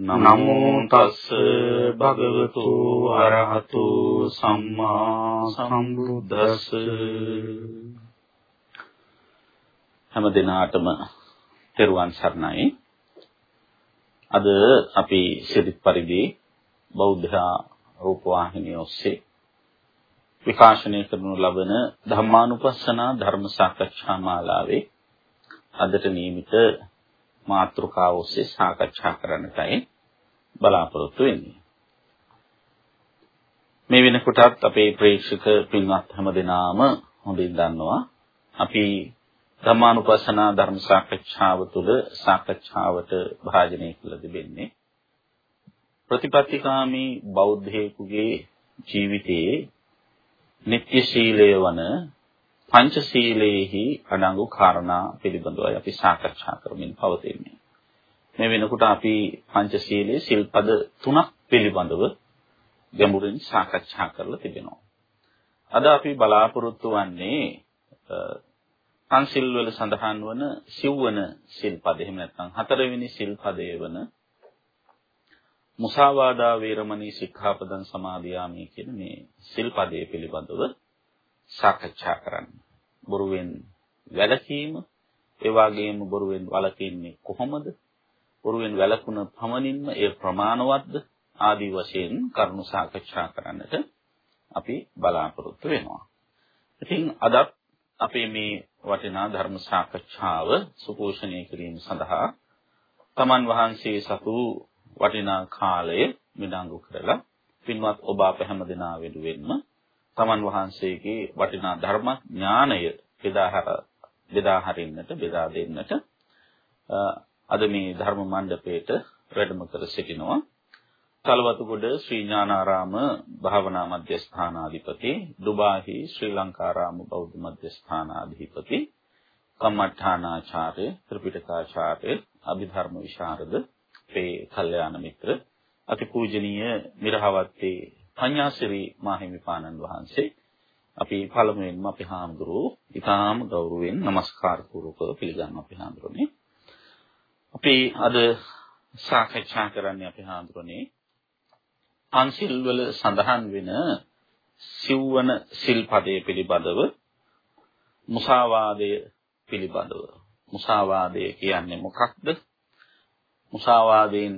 නමෝ තස්ස භගවතු අරහතු සම්මා සම්බුද්දස්ස. හැම දිනාටම තෙරුවන් සරණයි. අද අපි සිරිත් පරිදි බෞද්ධ රූපවාහිනිය ඔස්සේ විකාශනය කරනු ලබන ධම්මානුපස්සනා ධර්ම සාකච්ඡා මාලාවේ අදට නියමිත මාතෘකාව ඔස්සේ සාකච්ඡා කරන්නටයි බලාපොරොත්තු වෙන්නේ. මේ වෙනකොටත් අපේ ප්‍රේක්ෂක පින්වත් හැමදෙනාම හොඳින් දන්නවා අපි ධම්මානුපස්සනා ධර්ම සාකච්ඡාව තුළ සාකච්ඡාවට භාජනය කළ තිබෙන්නේ ප්‍රතිපත්තිකාමී බෞද්ධයෙකුගේ ජීවිතයේ නිත්‍ය ශීලය වන පංචශීලයේහි අඩංගු කාරණා පිළිබඳවයි අපි සාකච්ඡා කරමින් පවතින්නේ. මේ වෙනකොට අපි පංචශීලයේ සිල්පද තුනක් පිළිබඳව ගැඹුරින් සාකච්ඡා කරලා තිබෙනවා. අද අපි බලාපොරොත්තු වන්නේ පන්සිල් වල සඳහන් වන සිව්වන සිල්පද එහෙම නැත්නම් හතරවෙනි සිල්පදය වන මුසාවාදා වේරමණී සික්ඛාපදං සමාදියාමි කියන මේ සිල්පදයේ පිළිබඳව සාකච්ඡා කරන්න. බොරුවෙන් වැළකීම, ඒ වගේම බොරුවෙන් වළකින්නේ කොහොමද? බොරුවෙන් වැළකුණ පමණින්ම ඒ ප්‍රමාණවත්ද? ආදී වශයෙන් කරුණු සාකච්ඡා කරන්නට අපි බලාපොරොත්තු වෙනවා. ඉතින් අදත් අපේ මේ වටිනා ධර්ම සාකච්ඡාව සුපෝෂණය කිරීම සඳහා තමන් වහන්සේ සතු වටිනා කාලය මිඩංගු කරලා පින්වත් ඔබ අප හැම දෙනා වෙනුවෙන්ම තමන් වහන්සේගේ වටිනා ධර්ම ඥානය බෙදාහර බෙදා හරින්නට බෙදා දෙන්නට අද මේ ධර්ම මණ්ඩපයේට වැඩම කර සිටිනවා. තලවතුගොඩ ශ්‍රී ඥානාරාම භාවනා මධ්‍යස්ථානාධිපති දුබාහි ශ්‍රී ලංකාරාම බෞද්ධ මධ්‍යස්ථානාධිපති කම්මඨානාචාර්ය ත්‍රිපිටකාචාර්ය අභිධර්ම විශාරද අපේ කල්යාණ මිත්‍ර අතිපූජනීය මිරහවත්තේ පඤ්ඤාසිරි මාහිමිපාණන් වහන්සේ. අපි පළමුවෙන්ම අපි හාමුදුරුවෝ ඊටාම ගෞරවයෙන් নমස්කාර පූර්වකව පිළිගන්න අපි හාමුදුරනේ අපි අද සාකච්ඡා කරන්නේ අපි හාමුදුරනේ පන්සිල් වල සඳහන් වෙන සිව්වන සිල්පදයේ පිළිබඳව මුසාවාදය පිළිබඳව මුසාවාදය කියන්නේ මොකක්ද මුසාවාදයෙන්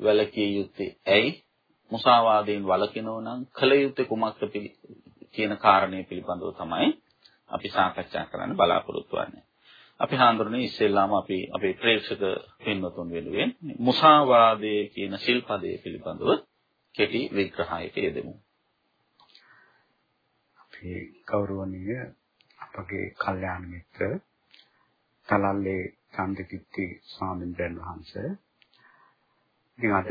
වැළකී යුත්තේ ඇයි? මුසාවාදයෙන් වළකිනෝ නම් කල යුත්තේ කුමක්ද කියන කාරණය පිළිබඳව තමයි අපි සාකච්ඡා කරන්න බලාපොරොත්තු වෙන්නේ. අපි හඳුරන්නේ ඉස්සෙල්ලාම අපි අපේ ප්‍රේක්ෂක පින්වතුන් වෙනුවෙන් මුසාවාදයේ කියන ශිල්පදයේ පිළිබඳව කෙටි විග්‍රහයක යෙදෙමු. අපේ ගෞරවනීය අපගේ කල්යාණ මිත්‍ර තලල්ලේ චන්දකිත්ති ස්වාමීන් වහන්සේ ඉතින් අද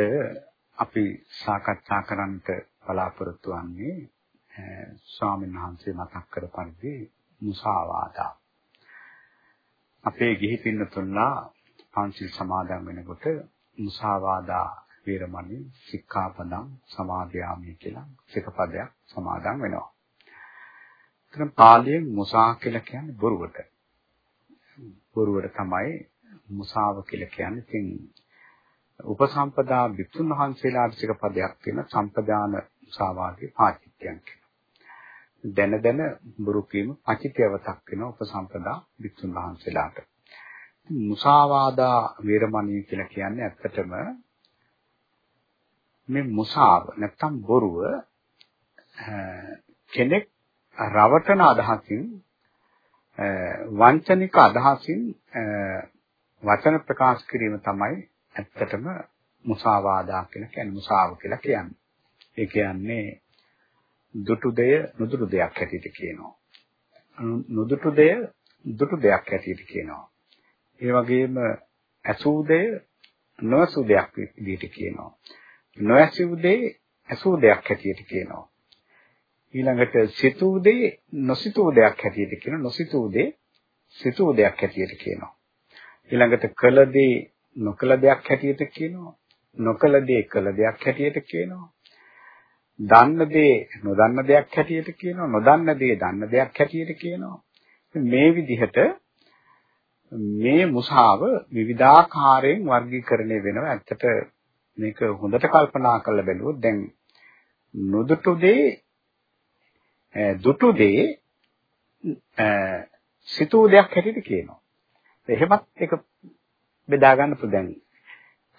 අපි සාකච්ඡා කරන්නට බලාපොරොත්තු වෙන්නේ ස්වාමීන් වහන්සේ මතක් කර පරිදි මුසාවාදා අපේ ගිහි පින්නතුන්ලා පංචිල් සමාදන් වෙනකොට මුසාවාදා වීරමණී සික්ඛාපදං සමාදියාමි කියලා සිකපදයක් සමාදන් වෙනවා. එතන පාලියෙන් මුසා කියලා කියන්නේ බොරුවට. බොරුවට තමයි මුසාව කියලා කියන්නේ. ඉතින් උපසම්පදා වික්ෂුන් වහන්සේලාට එක පදයක් තියෙන සම්පදාන මුසාවාගේ පාචිත්‍යයන් කියලා. දැන දැන බොරු කීම පචිතයවතක් වෙන උපසම්පදා වික්ෂුන් වහන්සේලාට. මුසාවාදා වේරමණී කියලා කියන්නේ ඇත්තටම මේ මුසාව නැත්තම් බොරුව කෙනෙක් රවටන අදහසින් වංචනික අදහසින් වචන ප්‍රකාශ කිරීම තමයි ඇත්තටම මුසාවාදා කියලා කියන්නේ මුසාව කියලා කියන්නේ. ඒ කියන්නේ දුටු දෙය නුදුටු දෙයක් හැටියට කියනවා. නුදුටු දෙය දුටු දෙයක් හැටියට කියනවා. ඒ වගේම ඇසූ දෙය නොඇසූ දෙයක් විදිහට කියනවා. නොඇසූ දෙය ඇසූ දෙයක් හැටියට කියනවා. ඊළඟට සිතූ දේ නොසිතූ දෙයක් හැටියට කියන නොසිතූ දේ සිතූ දෙයක් හැටියට කියනවා. ඊළඟට කළ දේ නොකළ දෙයක් හැටියට කියනවා. නොකළ දේ කළ දෙයක් හැටියට කියනවා. දන්න දේ නොදන්න දෙයක් හැටියට කියනවා. නොදන්න දේ දන්න දෙයක් හැටියට කියනවා. මේ විදිහට මේ මුසාව විවිධාකාරයෙන් වර්ගීකරණය වෙනවා. ඇත්තට මේක හොඳට කල්පනා කරලා බැලුවොත් දැන් නොදුටු දේ දුටු දේ සිතූ දෙයක් හැටියට කියනවා. එහෙමත් ඒක බෙදා ගන්න පුළුවන්.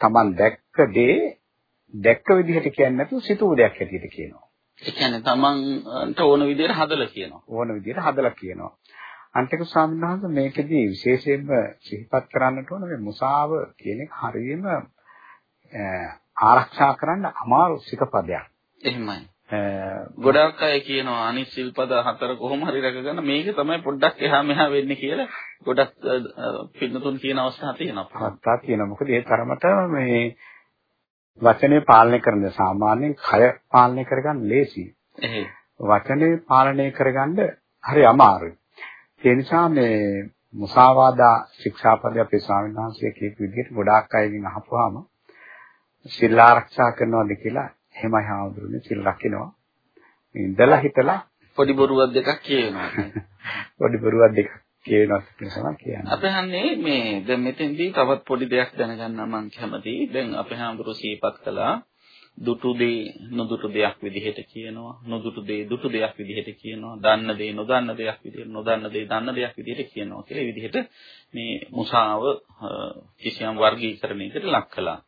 Taman දැක්ක දේ දැක්ක විදිහට කියන්නේ නැතුව සිතූ දෙයක් හැටියට කියනවා. ඒ කියන්නේ තමන්ට ඕන විදිහට හදලා කියනවා. ඕන විදිහට හදලා කියනවා. අන්තික ස්වාමීන් වහන්සේ මේකෙදී විශේෂයෙන්ම සිහිපත් කරන්නට ඕන මේ මුසාව කියන එක හරියම ආරක්ෂා කරන්න අමාරු සිකපදයක්. එහෙමයි. ගොඩක් අය කියනවා අනිත් සිල්පද හතර කොහොම හරි රැකගන්න මේක තමයි පොඩ්ඩක් එහා මෙහා වෙන්නේ කියලා ගොඩක් පින්නතුන් කියන අවස්ථා තියෙනවා. අවස්ථා තියෙනවා. මොකද ඒ තරමට මේ වචනේ පාලනය කරන සාමාන්‍යයෙන් කය පාලනය කරගන්න ලේසි. වචනේ පාලනය කරගන්න හරි අමාරුයි. ඒ නිසා මේ මුසාවාදා ශික්ෂාපදයේ අපේ ස්වාමීන් වහන්සේ කියපු විදිහට ගොඩාක් අයගෙන් අහපුවාම සිල් ආරක්ෂා කරනවාද කියලා එහෙමයි හාමුදුරනේ සිල් රකින්නවා. ඉඳලා හිටලා පොඩි බොරුවක් දෙකක් කියනවා. පොඩි බොරුවක් දෙකක් කියනවා කියලා කියන්නේ. අපේ හන්නේ මේ දැන් මෙතෙන්දී තවත් පොඩි දෙයක් දැනගන්න මම කැමතියි. දැන් අපේ හාමුදුරුවෝ සිහිපත් කළා දුටු දේ නොදුටු දෙයක් විදිහට කියනවා නොදුටු දේ දුටු දෙයක් විදිහට කියනවා දන්න දේ නොදන්න දෙයක් විදිහට නොදන්න දේ දන්න දෙයක් විදිහට කියනවා කියලා ඒ විදිහට මේ මුසාව කිසියම් වර්ගීකරණයකට ලක් කළා.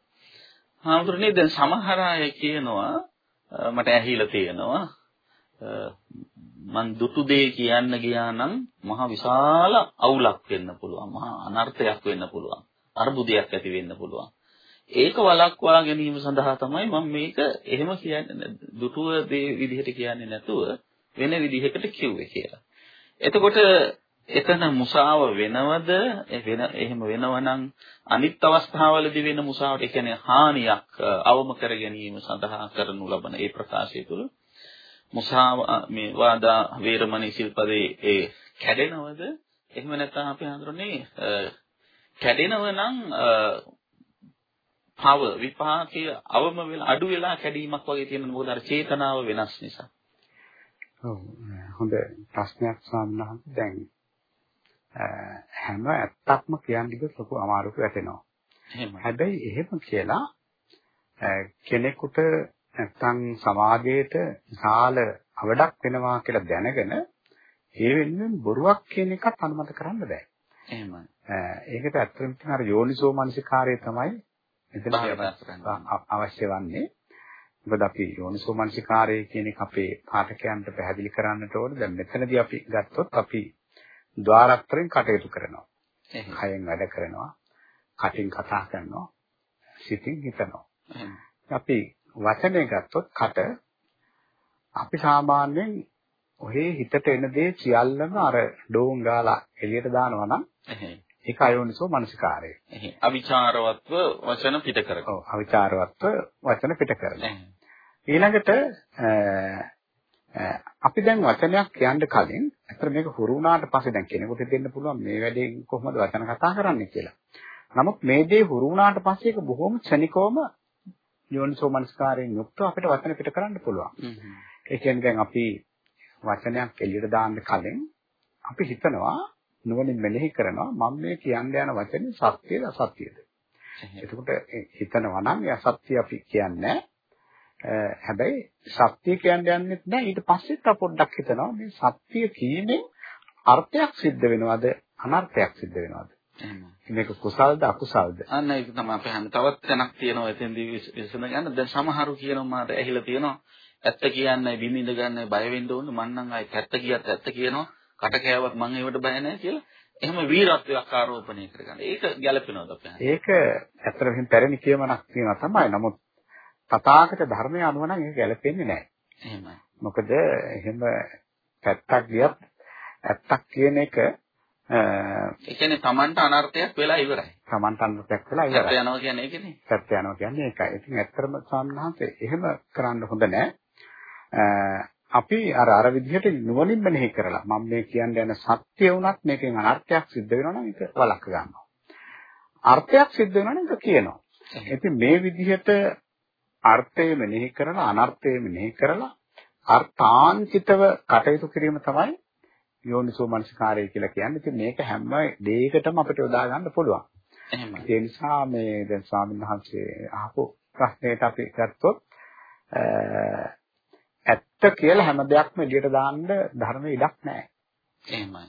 හාමුදුරනේ දැන් සමහර අය කියනවා මට ඇහිලා තියෙනවා මං දුටු දේ කියන්න ගියා නම් මහ විශාල අවුලක් වෙන්න පුළුවන්. මහා අනර්ථයක් වෙන්න පුළුවන්. අර්බුදයක් ඇති වෙන්න පුළුවන්. ඒක වළක්වා ගැනීම සඳහා තමයි මම මේක එහෙම කියන්නේ දුටුව දේ විදිහට කියන්නේ නැතුව වෙන විදිහකට කිව්වේ කියලා. එතකොට එතන මුසාව වෙනවද? වෙන එහෙම වෙනවනම් අනිත් අවස්ථාවලදී වෙන මුසාවට ඒ කියන්නේ හානියක් අවම කර ගැනීම සඳහා කරනු ලබන ඒ ප්‍රකාශය තුළ මුසාව මේ වාදා වේරමණී සිල්පදේ ඒ කැඩෙනවද එහෙම නැත්නම් අපි හඳුරන්නේ කැඩෙනව නම් පව විපාකයේ අවම වෙලා අඩු වෙලා කැඩීමක් වගේ තියෙන මොකද අර චේතනාව වෙනස් නිසා. ඔව් හොඳ ප්‍රශ්නයක් ස්වාමීන් දැන් හැම ඇත්තක්ම කියන්නේ ලොකු අමාරුක වැටෙනවා. හැබැයි එහෙම කියලා කෙනෙකුට නැත්තම් සමාජයේට විශාල අවඩක් වෙනවා කියලා දැනගෙන ඒ වෙනුවෙන් බොරුවක් කියන එකත් අනුමත කරන්න බෑ. එහෙමයි. ඒකට ඇත්තටම අර යෝනිසෝ මනසිකාරය තමයි එතන අවශ්‍ය වන්නේ. මොකද අපි යෝනිසෝ මනසිකාරය කියන එක අපේ පාඨකයන්ට පැහැදිලි කරන්නට ඕන. දැන් මෙතනදී අපි ගත්තොත් අපි ద్వාරත්‍රයෙන් කටයුතු කරනවා. කයෙන් වැඩ කරනවා. කටින් කතා කරනවා. සිතින් හිතනවා. අපි වචනේ ගත්තොත් කට අපි සාමාන්‍යයෙන් ඔහේ හිතට එන දේ සියල්ලම අර ඩෝන් ගාලා එළියට දානවා නම් ඒක අයෝනිසෝ මනසිකාරය. අවිචාරවත්ව වචන පිට කරනවා. ඔව් අවිචාරවත්ව වචන පිට කරනවා. ඊළඟට අපි දැන් වචනයක් කියන්න කලින් අතර මේක හුරු වුණාට පස්සේ දැන් කෙනෙකුට දෙන්න පුළුවන් මේ වැඩේ කොහොමද වචන කතා කරන්නේ කියලා. නමුත් මේ දේ හුරු වුණාට පස්සේ ඒක බොහොම ක්ෂණිකවම යෝනිසෝ මනස්කාරයෙන් යුක්තව අපිට වචන පිට කරන්න පුළුවන්. ඒ කියන්නේ දැන් අපි වචනයක් එළියට දාන්න කලින් අපි හිතනවා නුවණින් මෙනෙහි කරනවා මම මේ කියන්න යන වචනේ සත්‍යද අසත්‍යද? එතකොට හිතනවා නම් ඒ අසත්‍ය අපි කියන්නේ හැබැයි සත්‍ය කියන්න යන්නෙත් නෑ. ඊට පස්සෙත් අප පොඩ්ඩක් හිතනවා මේ සත්‍ය කීමෙන් අර්ථයක් සිද්ධ වෙනවද අනර්ථයක් සිද්ධ වෙනවද මේක කුසල්ද අකුසල්ද අන්න ඒක තමයි අපි හන්නේ තවත් තැනක් තියෙනවා එතෙන්දී විසඳ ගන්න දැන් සමහරු කියනවා මාට ඇහිලා තියෙනවා ඇත්ත කියන්නේ බින්දින්ද ගන්න බය වෙන්න ඕනේ මං නම් ආයි ඇත්ත කියත් ඇත්ත කියනවා කට කෑවත් මං ඒවට බය නැහැ කියලා එහෙම වීරත්වයක් ආරෝපණය කරගන්න. ඒක ගැළපෙනවද අපේ? ඒක ඇත්තටම පැරණි කියමනක් තියෙනවා තමයි. නමුත් තථාගත ධර්මය අනුව නම් ඒක ගැළපෙන්නේ නැහැ. එහෙමයි. මොකද එහෙම පැත්තක් ගියත් ඇත්තක් කියන එක ඒ කියන්නේ Tamanට අනර්ථයක් වෙලා ඉවරයි. Tamanට අනර්ථයක් වෙලා ඉවරයි. සත්‍ය යනවා කියන්නේ ඒකනේ. සත්‍ය යනවා කියන්නේ ඒකයි. ඉතින් ඇත්තටම සාමනාන්ත එහෙම කරන්න හොඳ නැහැ. අපි අර අර විදිහට නුවණින් මෙනෙහි කරලා මම මේ කියන්න යන සත්‍ය වුණත් මේකෙන් අනර්ථයක් සිද්ධ වෙනවා නම් ඒක වළක්ව ගන්නවා. අර්ථයක් සිද්ධ වෙනවා නම් ඒක කියනවා. ඉතින් මේ විදිහට අර්ථය මෙනෙහි කරලා අනර්ථය මෙනෙහි කරලා අර්ථාන්විතව කටයුතු කිරීම තමයි යෝනිසෝ මනසිකාරය කියලා කියන්නේ. ඉතින් මේක හැම දෙයකටම අපිට යොදා ගන්න පුළුවන්. එහෙමයි. ඒ නිසා මේ දැන් ස්වාමීන් වහන්සේ අහපු ප්‍රශ්නෙට අපි ගත්තොත් ඇත්ත කියලා හැම දෙයක්ම එළියට දාන්න ධර්මයේ ඉඩක් නැහැ. එහෙමයි.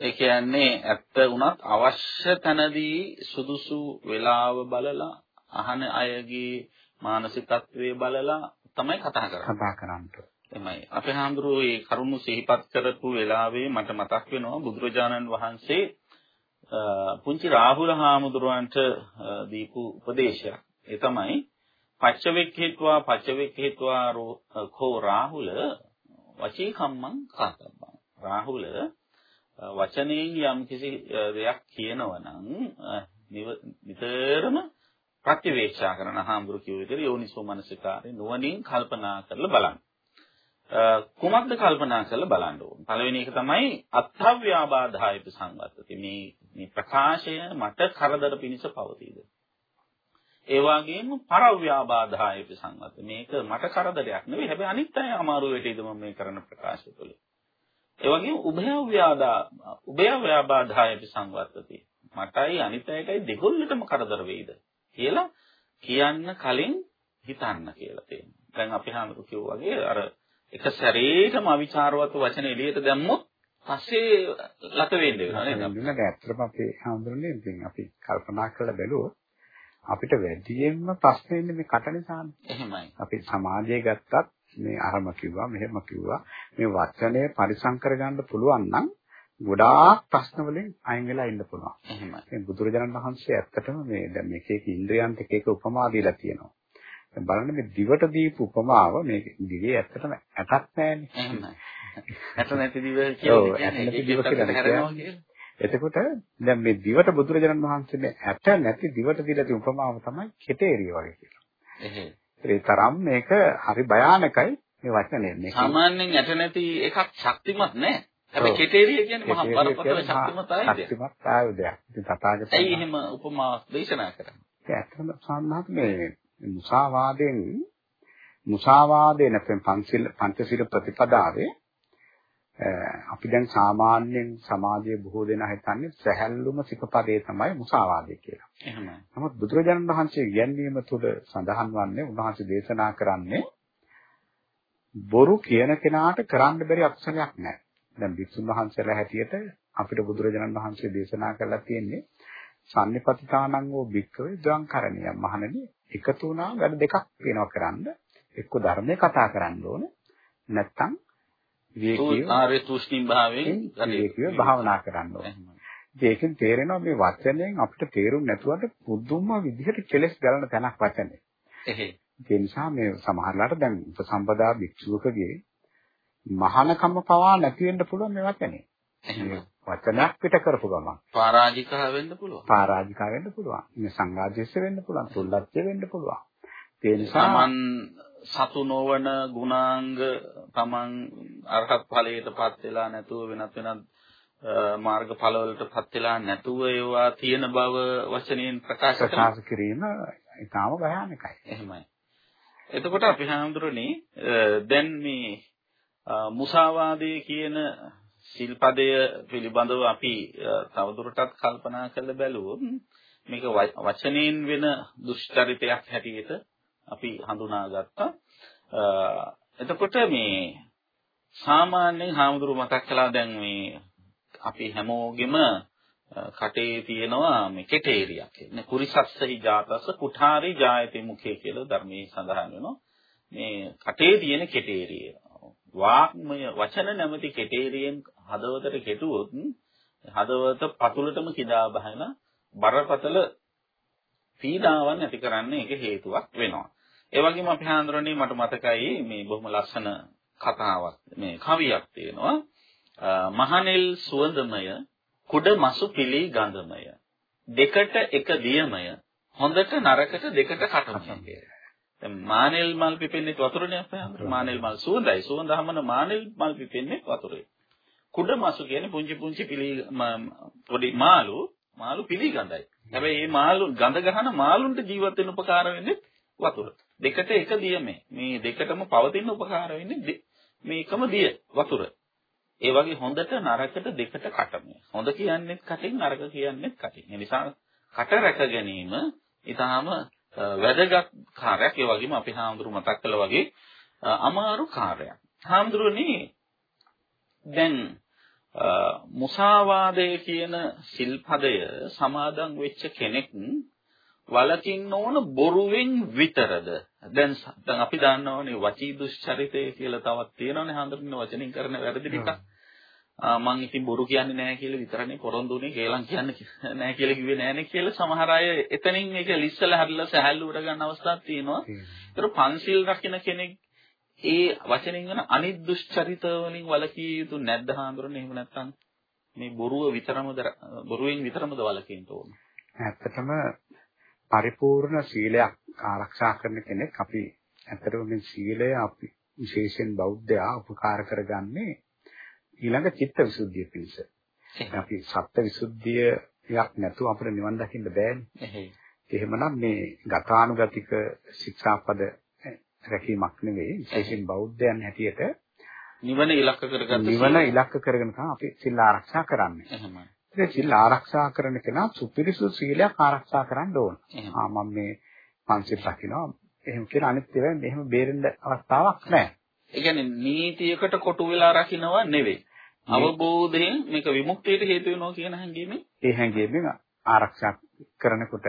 ඒ කියන්නේ ඇත්ත වුණත් අවශ්‍ය තැනදී සුදුසු වේලාව බලලා අහන අයගේ මානසිකත්වයේ බලලා තමයි කතා කරන්නේ. කතා කරන්න. එමයි. අපේ හාමුදුරුවෝ මේ කරුණු සිහිපත් කරපු වෙලාවේ මට මතක් වෙනවා බුදුරජාණන් වහන්සේ පුංචි රාහුල හාමුදුරුවන්ට දීපු උපදේශයක්. ඒ තමයි පච්චවෙක්ඛිත්වා පච්චවෙක්ඛිත්වා කෝ රාහුල වචී කම්මං කාතබ්බං. රාහුල වචනයෙන් යම් කිසි දෙයක් කියනවා නම් නිතරම ප්‍රතිවේක්ෂා කරන හාමුදුරු කිව්ව විදිහට යෝනිසෝ මනසිකාරේ නුවණින් කල්පනා කරලා බලන්න. කුමක්ද කල්පනා කරලා බලන්න ඕන. පළවෙනි එක තමයි අත්ථව්‍යාබාධායප සංවත්තති. මේ මේ ප්‍රකාශය මට කරදර පිණිස පවතීද? ඒ වගේම පරව්‍යාබාධායප සංවත්ත. මේක මට කරදරයක් නෙවෙයි. හැබැයි අනිත් අය අමාරු වෙටේද මම මේ කරන ප්‍රකාශය තුළ. ඒ වගේම උභයව්‍යාදා උභයව්‍යාබාධායප සංවත්තති. මටයි අනිත් අයටයි දෙකොල්ලටම කරදර වෙයිද කියලා කියන්න කලින් හිතන්න කියලා තියෙනවා. දැන් අපි හාමුදුරු කිව්වා වගේ අර එක සැරේටම අවිචාරවත් වචන එළියට දැම්මොත් පස්සේ ලත වෙන්න වෙනවා නේද? නේද? ඇත්තටම අපේ හාමුදුරනේ ඉතින් අපි කල්පනා කරලා බැලුවොත් අපිට වැඩියෙන්ම ප්‍රශ්නේ ඉන්නේ මේ කට නිසානේ. එහෙමයි. අපි සමාජයේ ගත්තත් මේ අරම කිව්වා මෙහෙම කිව්වා මේ වචනය පරිසම් කරගන්න පුළුවන් නම් ගොඩාක් ප්‍රශ්න වලින් අයින් වෙලා ඉන්න පුළුවන්. එහෙමයි. බුදුරජාණන් වහන්සේ ඇත්තටම මේ දැන් මේක ඉන්ද්‍රයන්ට එක එක උපමා දීලා තියෙනවා. බලන්න මේ දිවට දීපු උපමාව මේ දිවේ ඇත්තටම ඇටක් නැහැනේ. ඇට නැති දිව කියන්නේ ඒක. එතකොට දැන් මේ දිවට බුදුරජාණන් වහන්සේ මේ ඇට නැති දිවට දීලා තියෙන උපමාව තමයි කෙටේරිය වගේ කියලා. ඒ තරම් මේක හරි භයානකයි මේ වචනේ. මේක සාමාන්‍යයෙන් ඇට නැති එකක් ශක්තිමත් නැහැ. හැබැයි. කෙටේරිය කියන්නේ මහා බරපතල ශක්තිමත් ආයුධයක්. ශක්තිමත් ආයුධයක්. ඉතින් තථාගතයන් ඇයි එහෙම උපමාවක් දේශනා කරන්නේ? ඒ ඇත්තම සාමාන්‍යයෙන් මේ මුසාවාදයෙන් මුසාවාදේ නැත්නම් පංචශීල පංචශීල ප්‍රතිපදාවේ අපි දැන් සාමාන්‍යයෙන් සමාජයේ බොහෝ දෙනා හිතන්නේ සැහැල්ලුම සිපපදේ තමයි මුසාවාදය කියලා. එහෙමයි. නමුත් බුදුරජාණන් වහන්සේ ඉගැන්වීම තුළ සඳහන් වන්නේ උන්වහන්සේ දේශනා කරන්නේ බොරු කියන කෙනාට කරන්න බැරි අක්ෂරයක් නැහැ. දැන් වික්ෂුන් වහන්සේලා හැටියට අපිට බුදුරජාණන් වහන්සේ දේශනා කරලා තියෙන්නේ සම්නිපතිතානං වූ භික්කවේ ද්වංකරණිය. මහණනි එකතු වුණා වැඩ දෙකක් වෙනවා කරන්න. එක්ක ධර්මයේ කතා කරන්න ඕන. නැත්තම් විවේකීව ආර්ය තුෂ්ණිම් භාවයෙන් විවේකීව භාවනා කරන්න ඕන. ඒකෙන් තේරෙනවා මේ වචනයෙන් අපිට තේරුම් නැතුවට පුදුම විදිහට කෙලස් ගලන තැනක් වචනේ. එහෙයි. ඒ නිසා මේ සමහරලාට දැන් උපසම්පදා භික්ෂුවකගේ මහානකම පවා නැති වෙන්න පුළුවන් මේ වචනේ. එහෙමයි. වචනයක් පිට කරපු ගමන් පරාජිකා වෙන්න පුළුවන්. පරාජිකා වෙන්න පුළුවන්. මේ සංඝාදේශ වෙන්න පුළුවන්. තුල්ලත්ය වෙන්න පුළුවන්. ඒ නිසා තමන් සතු නොවන ගුණාංග තමන් අරහත් ඵලයටපත් වෙලා නැතුව වෙනත් වෙනත් මාර්ගඵලවලටපත් වෙලා නැතුව ඒවා තියෙන බව වචනයෙන් ප්‍රකාශ. ප්‍රකාශ කිරීම ඊටාම භයානකයි. එහෙමයි. එතකොට අපි හඳුරන්නේ දැන් මේ මුසාවාදයේ කියන සිල්පදය පිළිබඳව අපි තවදුරටත් කල්පනා කරලා බැලුවොත් මේක වචනයෙන් වෙන දුෂ්චරිතයක් හැටියට අපි හඳුනාගත්තා. එතකොට මේ සාමාන්‍යයෙන් හාමුදුරු මතක් කළා දැන් මේ අපි හැමෝගෙම කටේ තියෙනවා මේ කෙටේරියක් කියන්නේ කුරිසස්සහි ජාතස්ස කුඨාරි ජායති මුඛේ කියලා ධර්මයේ සඳහන් වෙනවා. මේ කටේ තියෙන කෙටේරිය. වාග්මය වචන නැමැති කෙටේරියෙන් හදවතට කෙටුවොත් හදවත පතුලටම කිදා බහන බරපතල පීඩාවන් ඇති කරන්න ඒක හේතුවක් වෙනවා. ඒ වගේම අපි හඳුරන්නේ මට මතකයි මේ බොහොම ලස්සන කතාවක් මේ කවියක් තියෙනවා. මහනෙල් සුවඳමය කුඩ මසු පිලි ගඳමය. දෙකට එක දියමය. හොඳට නරකට දෙකට කටමය දැන් මානෙල් මල් පිපෙන්නේ වතුරනේ අපේ අnder මානෙල් මල් සුවඳයි. සුවඳ හැමන මානෙල් මල් පිපෙන්නේ වතුරේ කුඩ මාසු කියන්නේ පුංචි පුංචි පිලි පොඩි මාළු මාළු පිළිගඳයි. හැබැයි මේ මාළු ගඳ ගහන මාළුන්ට ජීවත් වෙන්න උපකාර වෙන්නේ වතුර. දෙකට එක දියමේ මේ. දෙකටම පවතින උපකාර වෙන්නේ මේකම දිය වතුර. ඒ වගේ හොඳට නරකට දෙකට කටමයි. හොඳ කියන්නේත් කටින් නරක කියන්නේත් කටින්. ඒ නිසා කට රැක ගැනීම ඊටාම වැදගත් කාර්යයක්. ඒ වගේම අපි හාමුදුරු මතක් කළා වගේ අමාරු කාර්යයක්. හාමුදුරනේ දැන් මුසාවාදය කියන සිල්පදය සමාදන් වෙච්ච කෙනෙක් වලකින්න ඕන බොරුවෙන් විතරද? දැන් දැන් අපි දන්නවනේ වචී දුෂ්චරිතය කියලා තවත් තියෙනවනේ හඳුන්වන වචනින් කරන වැරදි ටිකක්. මං ඉතින් බොරු කියන්නේ නැහැ කියලා විතරනේ පොරොන්දුනේ කේලම් කියන්නේ නැහැ කියලා කිව්වේ නැහනේ කියලා සමහර අය එතනින් මේක ලිස්සලා හදලා සහැල්ලුවට ගන්න අවස්ථාවක් තියෙනවා. ඒතර පන්සිල් රකින්න කෙනෙක් ඒ වචනෙන් වෙන අනිත් දුෂ්චරිත වලින් වළකිය යුතු නැද්ද හාමුදුරනේ එහෙම නැත්නම් මේ බොරුව විතරමද බොරුවෙන් විතරමද වළකින්න ඕන. ඇත්තටම පරිපූර්ණ සීලයක් ආරක්ෂා කරන කෙනෙක් අපි ඇත්තටම මේ සීලය අපි විශේෂයෙන් බෞද්ධයා උපකාර කරගන්නේ ඊළඟ චිත්ත විසුද්ධිය පිණිස. අපි සත්ත්ව විසුද්ධියක් නැතුව අපිට නිවන් දකින්න බෑනේ. එහෙමනම් මේ ගතානුගතික ශික්ෂාපද රැකීමක් නෙවෙයි විශේෂයෙන් බෞද්ධයන් හැටියට නිවන ඉලක්ක කරගන්න නිවන ඉලක්ක කරගෙන තමයි අපි සිල් ආරක්ෂා කරන්නේ. එහෙමයි. ඒ සිල් ආරක්ෂා කරන කෙනා සුපිරිසුදු සීලයක් ආරක්ෂා කරන්න ඕන. ආ මම මේ පන්සිල් රකින්නවා. එහෙම කියලා අනිත් ඒවා මෙහෙම බේරෙන්න අවස්ථාවක් නැහැ. ඒ කියන්නේ නීතියකට කොටු වෙලා රකින්නවා නෙවෙයි. අවබෝධයෙන් මේක විමුක්තියට හේතු වෙනවා කියන හැඟීමෙන් ඒ හැඟීමෙන් ආරක්ෂා කරනකොට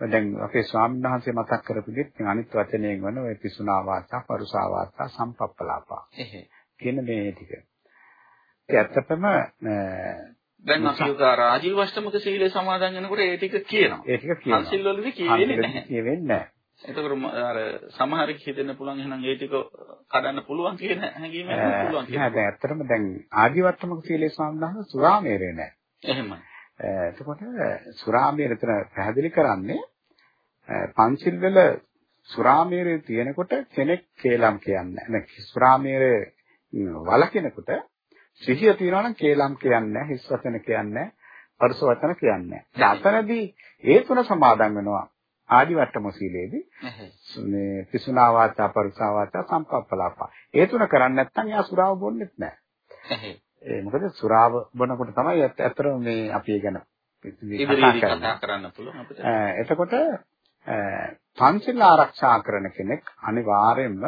දැන් අපේ ස්වාමීන් වහන්සේ මතක් කරපු දෙත් අනිත් වචනයෙන් වන ඔය පිසුනා වාචා පරුසා වාචා සම්පප්පලාපා. එහෙ. කියන මේ ටික. ඒ ඇත්තටම දැන් අපි උදා රාජීව අෂ්ටමක සීලය සමාදන් වෙනකොට ඒ ටික කියනවා. ඒ ටික කියනවා. අන්සිල් වලදී කියෙන්නේ නැහැ. කියෙන්නේ නැහැ. එතකොට අර සමහරෙක් හිතෙන්න පුළුවන් එහෙනම් ඒ ටික කඩන්න පුළුවන් කියන හැඟීම පුළුවන් කියලා. නෑ දැන් ඇත්තටම දැන් ආදිවත්තමක සීලේ සම්බන්ධව සුරාමේරේ නෑ. එහෙමයි. එතකොට සුරාමේර එතන පැහැදිලි කරන්නේ පංචිල් වල සුරාමේරේ තියෙනකොට කෙනෙක් කේලම් කියන්නේ නැහැ. සුරාමේරේ වලකිනකොට සිහිය තියනවා නම් කේලම් කියන්නේ හිස් වචන කියන්නේ පරස වචන කියන්නේ. දැන් අතනදී ඒ තුන සමාදන් වෙනවා. ආදිවට්ටම සීලේදී මේ පිසුනා වාචා පරුසා වාචා සම්පප්පලාපා. ඒ තුන කරන්නේ නැත්නම් එයා සුරාව බොන්නෙත් නැහැ. ඒ මොකද සුරාව බොනකොට තමයි ඇත්තටම මේ අපි ගැන කතා කරන්න පුළුවන් අපිට. එතකොට පංචිල් ආරක්ෂා කරන කෙනෙක් අනිවාර්යයෙන්ම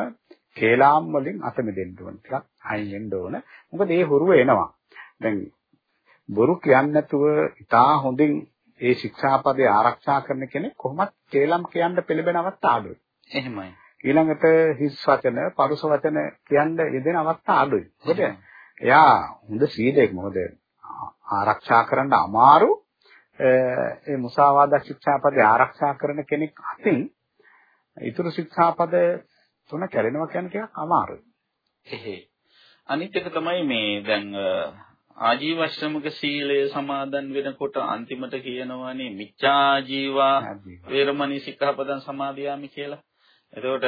කේලාම් වලින් අත මෙදෙන්න ඕන. ටිකක් අයින් වෙන්න ඕන. මොකද ඒ හුරුව එනවා. දැන් බොරු කියන්නේ නැතුව ඉතා හොඳින් ඒ ශික්ෂාපදේ ආරක්ෂා කරන කෙනෙක් කොහොමත් කේලම් කියන්න පෙළඹෙන අවස්ථා අඩුයි. එහෙමයි. ඊළඟට හිස් වචන, පරුස වචන කියන්න යෙදෙන අවස්ථා අඩුයි. මොකද එයා හොඳ සීලයක් මොකද ආරක්ෂා කරන්න අමාරු ඒ මුසාවාදා ශික්ෂාපදේ ආරක්ෂා කරන කෙනෙක් අතින් ඊතුරු ශික්ෂාපද තුන කැරෙනවා කියන එකක් අමාරුයි. එහේ. අනිත් එක තමයි මේ දැන් ආජීවශ්‍රමක සීලය සමාදන් වෙනකොට අන්තිමට කියනවානේ මිච්ඡා ජීවා වේරමණී සික්ඛාපදං සමාදියාමි කියලා. එතකොට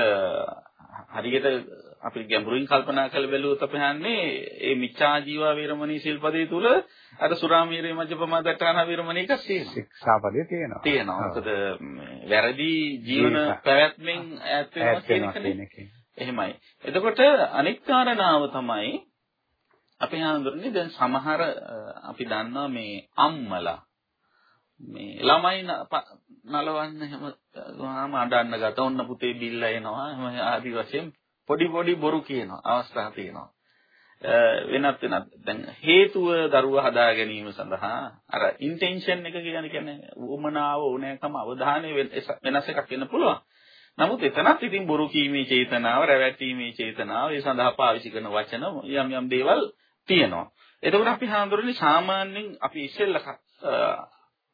හරියට අපි ගැඹුරින් කල්පනා කළ බැලුවොත් අපි හන්නේ මේ මිච්ඡා ජීවා වේරමණී සිල්පදේ තුල අර සුරාමීරේ මජ්ජපමා දට්ඨාන වේරමණී එක ශික්ෂාපදේ තියෙනවා. තියෙනවා. මොකද වැරදි ජීවන පැවැත්මෙන් ඈත් වෙනවා කියන එක. එහෙමයි. එතකොට අනික් කාරණාව තමයි අපේ හාමුදුරනේ දැන් සමහර අපි දන්නවා මේ අම්මලා මේ ළමයි නලවන්න එහෙම ගාම අඬන්න ගත ඔන්න පුතේ බිල්ල එනවා එහෙම ආදි වශයෙන් පොඩි පොඩි බොරු කියනවා අවස්ථා තියෙනවා වෙනත් වෙනත් දැන් හේතුව දරුවා හදා ගැනීම සඳහා අර ඉන්ටෙන්ෂන් එක කියන්නේ කියන්නේ උමනාව ඕනෑකම අවධානය වෙනස් එකක් වෙන්න පුළුවන් නමුත් එතනත් ඉතින් බොරු කීමේ චේතනාව රැවටීමේ චේතනාව ඒ සඳහා පාවිච්චි කරන වචන යම් යම් දේවල් තියෙනවා. එතකොට අපි හඳුරන්නේ සාමාන්‍යයෙන් අපි ඉස්සෙල්ලා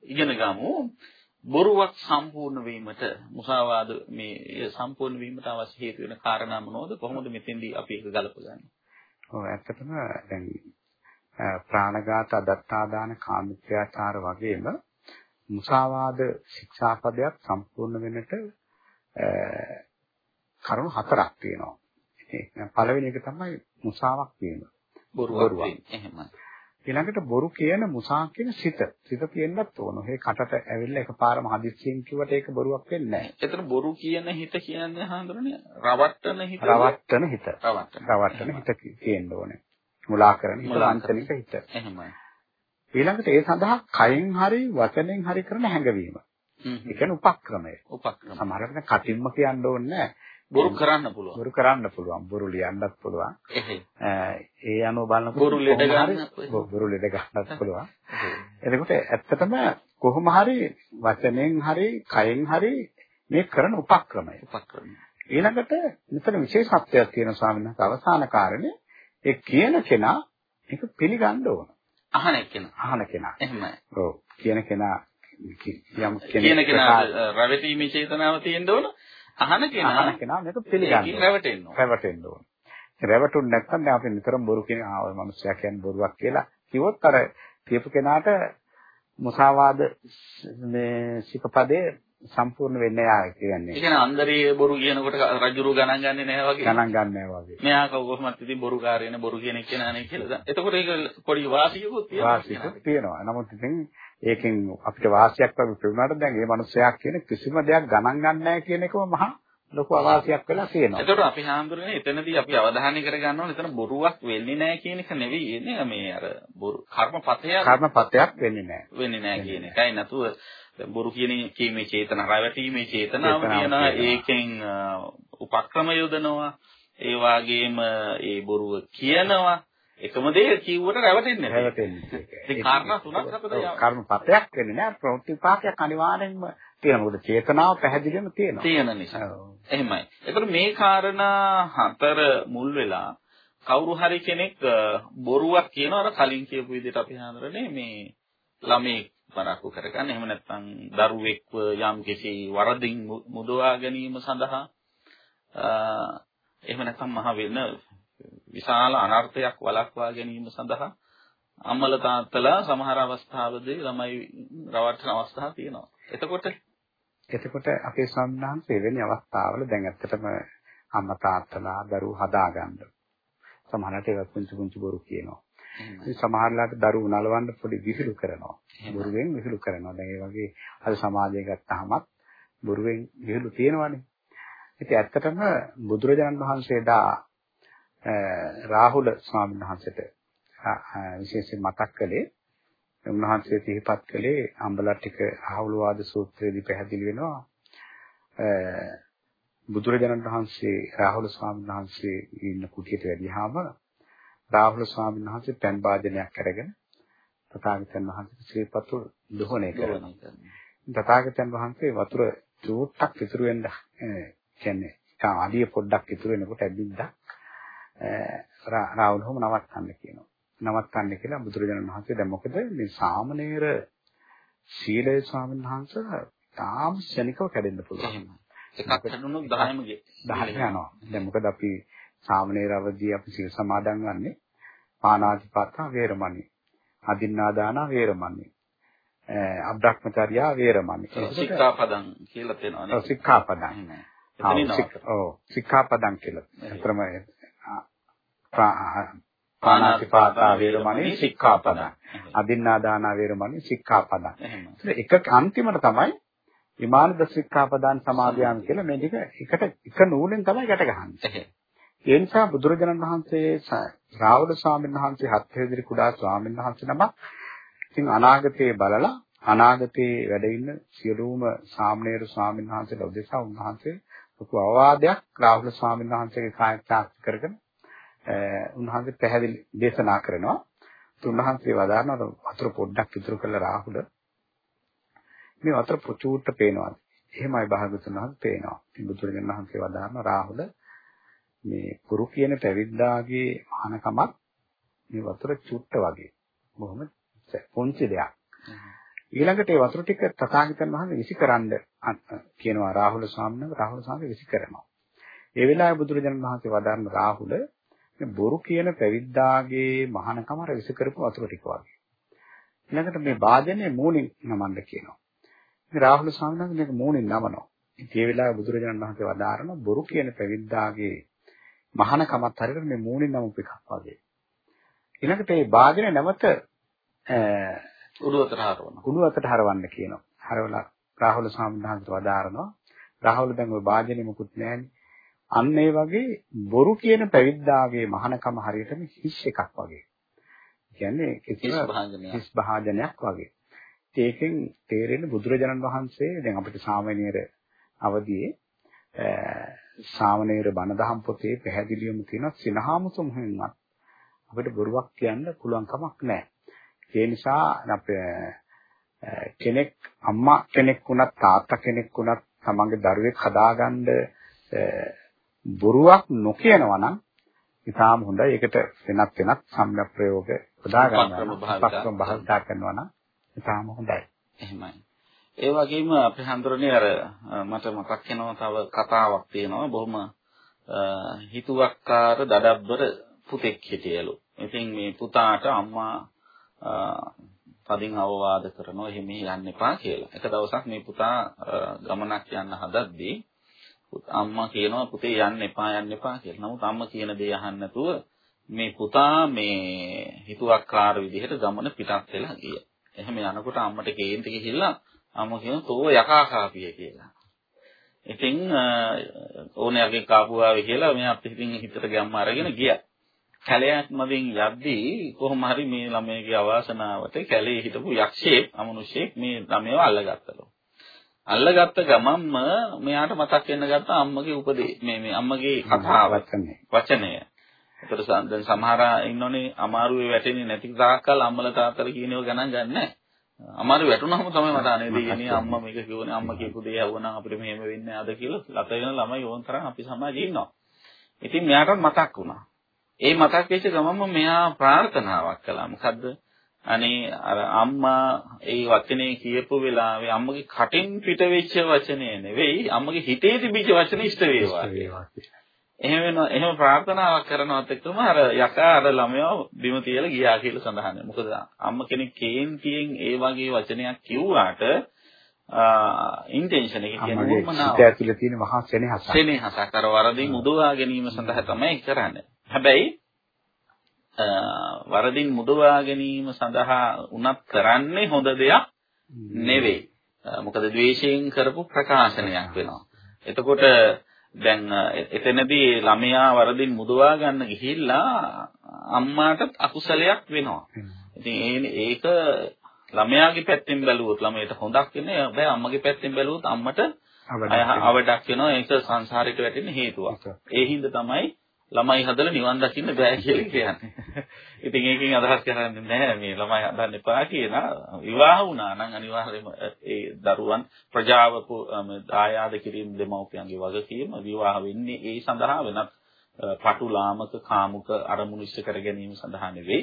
ඉගෙන ගමු බොරුවක් සම්පූර්ණ වීමට මුසාවාද මේ සම්පූර්ණ වීමට අවශ්‍ය හේතු වෙන කාරණා මොනවද කොහොමද මෙතෙන්දී අපි ඒක ගලපගන්නේ? ඔව් ඇත්තටම දැන් ප්‍රාණඝාත අදත්තාදාන කාමිත්‍යාචාර වගේම මුසාවාද ශික්ෂාපදයක් සම්පූර්ණ වෙන්නට කරුණු හතරක් තියෙනවා. ඉතින් පළවෙනි එක තමයි මුසාවක් වීම. බොරුවක් එහෙමයි. ඊළඟට බොරු කියන මුසා කියන සිත. සිත තියෙන්නත් ඕන. ඒ කටට ඇවිල්ලා එකපාරම හදිස්සියෙන් කිව්වට ඒක බොරුවක් වෙන්නේ නැහැ. ඒතර බොරු කියන හිත කියන්නේ හඳුනන්නේ රවට්ටන හිත. රවට්ටන හිත. රවට්ටන. හිත තියෙන්න ඕනේ. මුලා කරන හිත, වංචනික හිත. එහෙමයි. ඊළඟට ඒ සඳහා කයෙන් හරි වචනෙන් හරි කරන හැඟවීම. ඒ කියන්නේ උපක්‍රමය. උපක්‍රම. සමහරවිට කටින්ම කියන්න ඕනේ නැහැ. බොරු කරන්න පුළුවන්. බොරු කරන්න පුළුවන්. බොරු ලියන්නත් පුළුවන්. ඒ අනුව බලනකොට බොරු ලෙඩ ගන්න බොරු ලෙඩ ගන්නත් පුළුවන්. එතකොට ඇත්තටම කොහොම හරි වචනෙන් හරි කයෙන් හරි මේ කරන උපක්‍රමය. උපක්‍රමය. ඊළඟට මෙතන විශේෂත්වයක් තියෙන ස්වාමීන් වහන්සේ අවසාන කාරණේ ඒ කියන කෙනා ඒක පිළිගන්න ඕන. අහන කෙනා. අහන කෙනා. එහෙමයි. ඔව්. කියන කෙනා යම් කියන කෙනා රැවටීමේ චේතනාව තියෙන්න ඕන. අහන කෙනා අහන කෙනා මේක පිළිගන්න ඒකෙන් රැවටෙන්න ඕන. රැවටෙන්න ඕන. රැවටුන් නැත්නම් දැන් අපි නිතරම බොරු කියන ආ ඔය මිනිස්සයා කියන්නේ බොරුවක් කියලා කිව්වොත් අර කියපු කෙනාට මුසාවාද මේ සිකපදේ සම්පූර්ණ වෙන්නේ නැහැ කියන්නේ. ඒ කියන්නේ අන්දරේ බොරු කියනකොට රජුරු ගණන් ගන්නේ නැහැ වගේ. ගණන් ගන්න වගේ. මෙයා කොහොමද ඉතින් බොරු කාර්යනේ බොරු කියන එක නානේ කියලා. එතකොට ඒක පොඩි වාසියකුත් තියෙනවා. වාසියකුත් තියෙනවා. නමුත් ඉතින් ඒකෙන් අපිට වාසියක් වගේ පෙවුනාට දැන් මේ මිනිස්සයා කියන කිසිම දෙයක් ගණන් ගන්න නැහැ කියන එකම මහා ලොකු අවාසියක් වෙලා තියෙනවා. එතකොට අපි හාමුදුරනේ එතනදී අපි අවධානය කරගන්න ඕනේ එතන බොරුවක් වෙන්නේ නැහැ කියන එක නෙවෙයි නේ මේ අර බොරු කර්මපතයක් කර්මපතයක් වෙන්නේ නැහැ. වෙන්නේ නැහැ කියන එකයි නතුව බොරු කියන කීමේ චේතන රැවටීමේ චේතනාව තියෙනවා. ඒකෙන් උපක්‍රම යොදනවා. ඒ වගේම ඒ බොරුව කියනවා එකම දේ කිව්වට රැවටෙන්නේ නැහැ. රැවටෙන්නේ. ඉතින් කාරණා තුනක් අපිට කර්මපතයක් වෙන්නේ නැහැ ප්‍රවෘත්තිපාකයක් අනිවාර්යෙන්ම තියෙනවා. මොකද චේතනාව පැහැදිලිවම තියෙනවා. තියෙන නිසා. එහෙමයි. ඒතර මේ කාරණා හතර මුල් වෙලා කවුරු හරි කෙනෙක් බොරුවක් කියනවා අර කලින් කියපු විදිහට අපි හඳුරන්නේ මේ ළමේ බරක්කු කරගන්න. එහෙම නැත්නම් දරුවෙක්ව යම් කිසි වරදින් මුදවා ගැනීම සඳහා එහෙම නැත්නම් මහ වෙන විශාල අනර්ථයක් වළක්වා ගැනීම සඳහා අම්මල තාත්තලා සමහර අවස්ථාවලදී ළමයි රවට්ටන අවස්ථා තියෙනවා. එතකොට එතකොට අපේ සම්මාහන්සේ වෙන අවස්ථාවල දැන් ඇත්තටම අම්මා තාත්තලා දරුවෝ හදාගන්න. සමහරවිට ඒක පුංචි පුංචි බොරු කියනවා. ඉතින් සමහරලාට දරුවෝ නලවන්න පොඩි විහිළු කරනවා. බොරුවෙන් විහිළු කරනවා. දැන් ඒ වගේ අද සමාජය ගත්තාමත් බොරුවෙන් විහිළු තියෙනවානේ. ඉතින් ඇත්තටම බුදුරජාණන් වහන්සේදා රාහුල ස්වාමීන් වහන්සේට විශේෂයෙන් මතක් කළේ උන්වහන්සේ සිහිපත් කළේ අම්බලට්ටික රාහුල වාද සූත්‍රයේදී පැහැදිලි වෙනවා බුදුරජාණන් වහන්සේ රාහුල ස්වාමීන් වහන්සේ ඉන්න කුටියට වැඩියාම රාහුල ස්වාමීන් වහන්සේ පෑන් වාදනයක් අරගෙන තථාගතයන් වහන්සේට ශ්‍රීපතු දොහණය කරනවා. තථාගතයන් වහන්සේ වතුර චූට්ටක් ඉතුරු වෙන්න කියන්නේ අඩිය පොඩ්ඩක් ඉතුරු වෙනකොට ඇදිද්දා රාහුල හොම නවත්තන්න කියනවා. නවත්තන්න කියලා බුදුරජාණන් වහන්සේ දැන් මොකද මේ සාමණේර සීලය ස්වාමීන් වහන්සේ තාම ශනිකව කැඩෙන්න පුළුවන්. එකක් හදුනොත් 10ම ගේ. 10 යනවා. දැන් මොකද අපි සාමණේර අවදී අපි සීල සමාදන් වන්නේ පානාතිපාතා වේරමණී. අදින්නාදාන වේරමණී. අබ්‍රහ්මචර්යා වේරමණී. සික්ඛාපදං කියලා තියෙනවා නේද? සික්ඛාපදං. ඔව් සික්ඛාපදං කියලා. අතරම පානාතිපාතා වේරමණී සික්ඛාපදං. අදින්නාදාන වේරමණී සික්ඛාපදං. ඒක අන්තිමට තමයි විමානද සික්ඛාපදං සමාදියාම කියලා මේ ටික එකට එක නූලෙන් තමයි ගැට ගහන්නේ. ඒ නිසා බුදුරජාණන් වහන්සේ රාහුල ස්වාමීන් වහන්සේ හත්හෙදිරි කුඩා ස්වාමීන් වහන්සේ නමක් ඉතින් අනාගතයේ බලලා අනාගතයේ වැඩ ඉන්න සියලුම සාමණේර ස්වාමීන් වහන්සේලා උදෙසා උන්වහන්සේ ලොකු අවවාදයක් රාහුල ස්වාමීන් වහන්සේගේ කායත්‍යාග කරගෙන උන්වහන්සේ පැහැදිලි දේශනා කරනවා. උන්වහන්සේ වදාරනවා වතුර පොඩ්ඩක් ඉතුරු කළ රාහුල මේ වතුර පුචූට්ට පේනවා. එහෙමයි භාගතුන් වහන්සේ පේනවා. ඉතින් බුදුරජාණන් වහන්සේ වදාරන රාහුල මේ කුරු කියන පැවිද්දාගේ මහානකමක් මේ වතුර චුට්ට වගේ. බොහොම පොන්චි දෙයක්. ඊළඟට ඒ වතුර ටික තථාගතයන් වහන්සේ විසිකරන්න කියනවා රාහුල ස්වාමීන් වහන්සේ රාහුල ස්වාමීන් විසි කරනවා. ඒ වෙලාවේ බුදුරජාණන් වහන්සේ වදාරන රාහුල මේ බොරු කියන පැවිද්දාගේ මහානකම අර විස කරපු වතුර ටික වගේ. ඊළඟට මේ වාදනයේ මූණින් නමන්න කියනවා. ඉතින් රාහුල ස්වාමීන් වහන්සේ මේක මූණින් නමනවා. ඉතින් ඒ වෙලාවේ බුදුරජාණන් වහන්සේ වදාරන බොරු කියන පැවිද්දාගේ මහානකමත් හරියට මේ මූණින් නමපු එකක් වගේ. ඊළඟට මේ වාදනය නැවත උඩු අතට හරවනවා. උඩු අතට හරවන්න කියනවා. හරවලා රාහුල ස්වාමීන් වහන්සේ වදාරනවා. රාහුල දැන් ওই වාදනේ මුකුත් නැහැනේ. අන්න ඒ වගේ බොරු කියන පැවිද්දාගේ මහානකම හරියටම හිස් එකක් වගේ. කියන්නේ කිසිම හිස් භාජනයක් වගේ. ඒකෙන් තේරෙන්නේ බුදුරජාණන් වහන්සේ දැන් අපිට සාමාන්‍යර අවදියේ සාමණේර බණ දහම් පොතේ පැහැදිලිවම තියෙන සිනහාමුතු මුහින්වත් අපිට බොරුවක් කියන්න පුළුවන් කමක් නැහැ. ඒ නිසා අපේ කෙනෙක් අම්මා කෙනෙක් වුණත් තාත්තා කෙනෙක් වුණත් තමන්ගේ දරුවෙක් හදාගන්න බොරුවක් නොකියනවා නම් ඉතාම හොඳයි. ඒකට වෙනත් වෙනත් සම්‍යක් ප්‍රයෝග යොදා ගන්නවා. පක්‍රම භාවිතා කරනවා නම් ඉතාම හොඳයි. එහෙමයි. ඒ වගේම අපේ හඳුරන්නේ අර මට මතක් වෙනවා තව කතාවක් තියෙනවා බොහොම හිතුවක්කාර දඩබ්බර පුතෙක් හිටියලු. ඉතින් මේ පුතාට අම්මා තදින් අවවාද කරනවා එහෙම යන්න එපා කියලා. එක දවසක් මේ පුතා ගමනක් යන්න හදද්දී අම්මා කියනවා පුතේ යන්න එපා යන්න එපා කියලා. නමුත් අම්මා කියන දේ අහන්න නැතුව මේ පුතා මේ හිතුවක්කාර විදිහට ගමන පිටත් වෙලා ගියා. එහෙම යනකොට අම්මට කේන්ති ගිහිල්ලා අම්මා කියනවා තෝ යකා කාපිය කියලා. ඉතින් ඕනෑගේ කාපු ආවේ කියලා මෙයා අපිට ඉතින් හිතට ගැම්ම අරගෙන ගියා. කැලයක් මදින් යද්දී කොහොම හරි මේ ළමයාගේ අවාසනාවට කැලේ හිටපු යක්ෂයෙක් අමනුෂ්‍යෙක් මේ ළමයාව අල්ලගත්තලු. අල්ලගත්ත ගමන්ම මෙයාට මතක් වෙන්න ගත්ත අම්මගේ උපදේ මේ මේ අම්මගේ කතාව වචනය. ඒතර දැන් සමහර ඉන්නෝනේ අමාරුවේ වැටෙන්නේ නැති තාක්කල් අම්මලා තාත්තලා කියනව ගණන් ගන්නෑ. අමාරු වැටුනහම තමයි මට අනේ දෙයනේ අම්මා මේක කිව්වනේ අම්මා කියපු දේ ඇහුවනම් අපිට මෙහෙම වෙන්නේ නැද කියලා ලත වෙන ළමයි ඕන තරම් අපි සමාජයේ ඉන්නවා. ඉතින් මෙයාට මතක් වුණා. ඒ මතක් වෙච්ච ගමන්ම මෙයා ප්‍රාර්ථනාවක් කළා. මොකද්ද? අනේ අර අම්මා ඒ වචනේ කියපු වෙලාවේ අම්මගේ කටින් පිට වෙච්ච වචනේ නෙවෙයි අම්මගේ හිතේ තිබිච්ච වචනේ ඉෂ්ට වේවා. එහෙම වෙනවා එහෙම ප්‍රාර්ථනාවක් කරනවත් එක්කම අර යකා අර ළමයා බිම තියලා ගියා කියලා සඳහන් වෙනවා. මොකද අම්ම කෙනෙක් කේන්තියෙන් ඒ වගේ වචනයක් කිව්වාට ඉන්ටෙන්ෂන් එක කියන්නේ? හිත ඇතුලේ තියෙන මහා සෙනෙහසක්. සෙනෙහසක් අර වරදින් මුදවා ගැනීම සඳහා තමයි කරන්නේ. හැබැයි වරදින් මුදවා ගැනීම සඳහා උනත් කරන්නේ හොඳ දෙයක් නෙවෙයි. මොකද ද්වේෂයෙන් කරපු ප්‍රකාශනයක් වෙනවා. එතකොට දැන් එතනදී ළමයා වරදින් මුදවා ගන්න ගිහිල්ලා අම්මාට අකුසලයක් වෙනවා. ඉතින් ඒක ළමයාගේ පැත්තෙන් බැලුවොත් ළමයට හොඳක් වෙන්නේ බෑ අම්මගේ පැත්තෙන් බැලුවොත් අම්මට අවඩක් වෙනවා ඒක සංසාරයට වැටෙන්න හේතුවක්. ඒ හින්දා තමයි ළමයි හදලා නිවන් දකින්න බෑ කියලා කියන්නේ. ඉතින් ඒකෙන් අදහස් කරන්නේ නැහැ මේ ළමයි හදන්න එපා කියන විවාහ වුණා නම් අනිවාර්යයෙන්ම ඒ දරුවන් ප්‍රජාව දායාද කිරීම දෙමව්පියන්ගේ වගකීම විවාහ වෙන්නේ ඒ සඳහා වෙනත් පටු ලාමක කාමුක අරමුණු ඉෂ්ට කර ගැනීම සඳහා නෙවෙයි.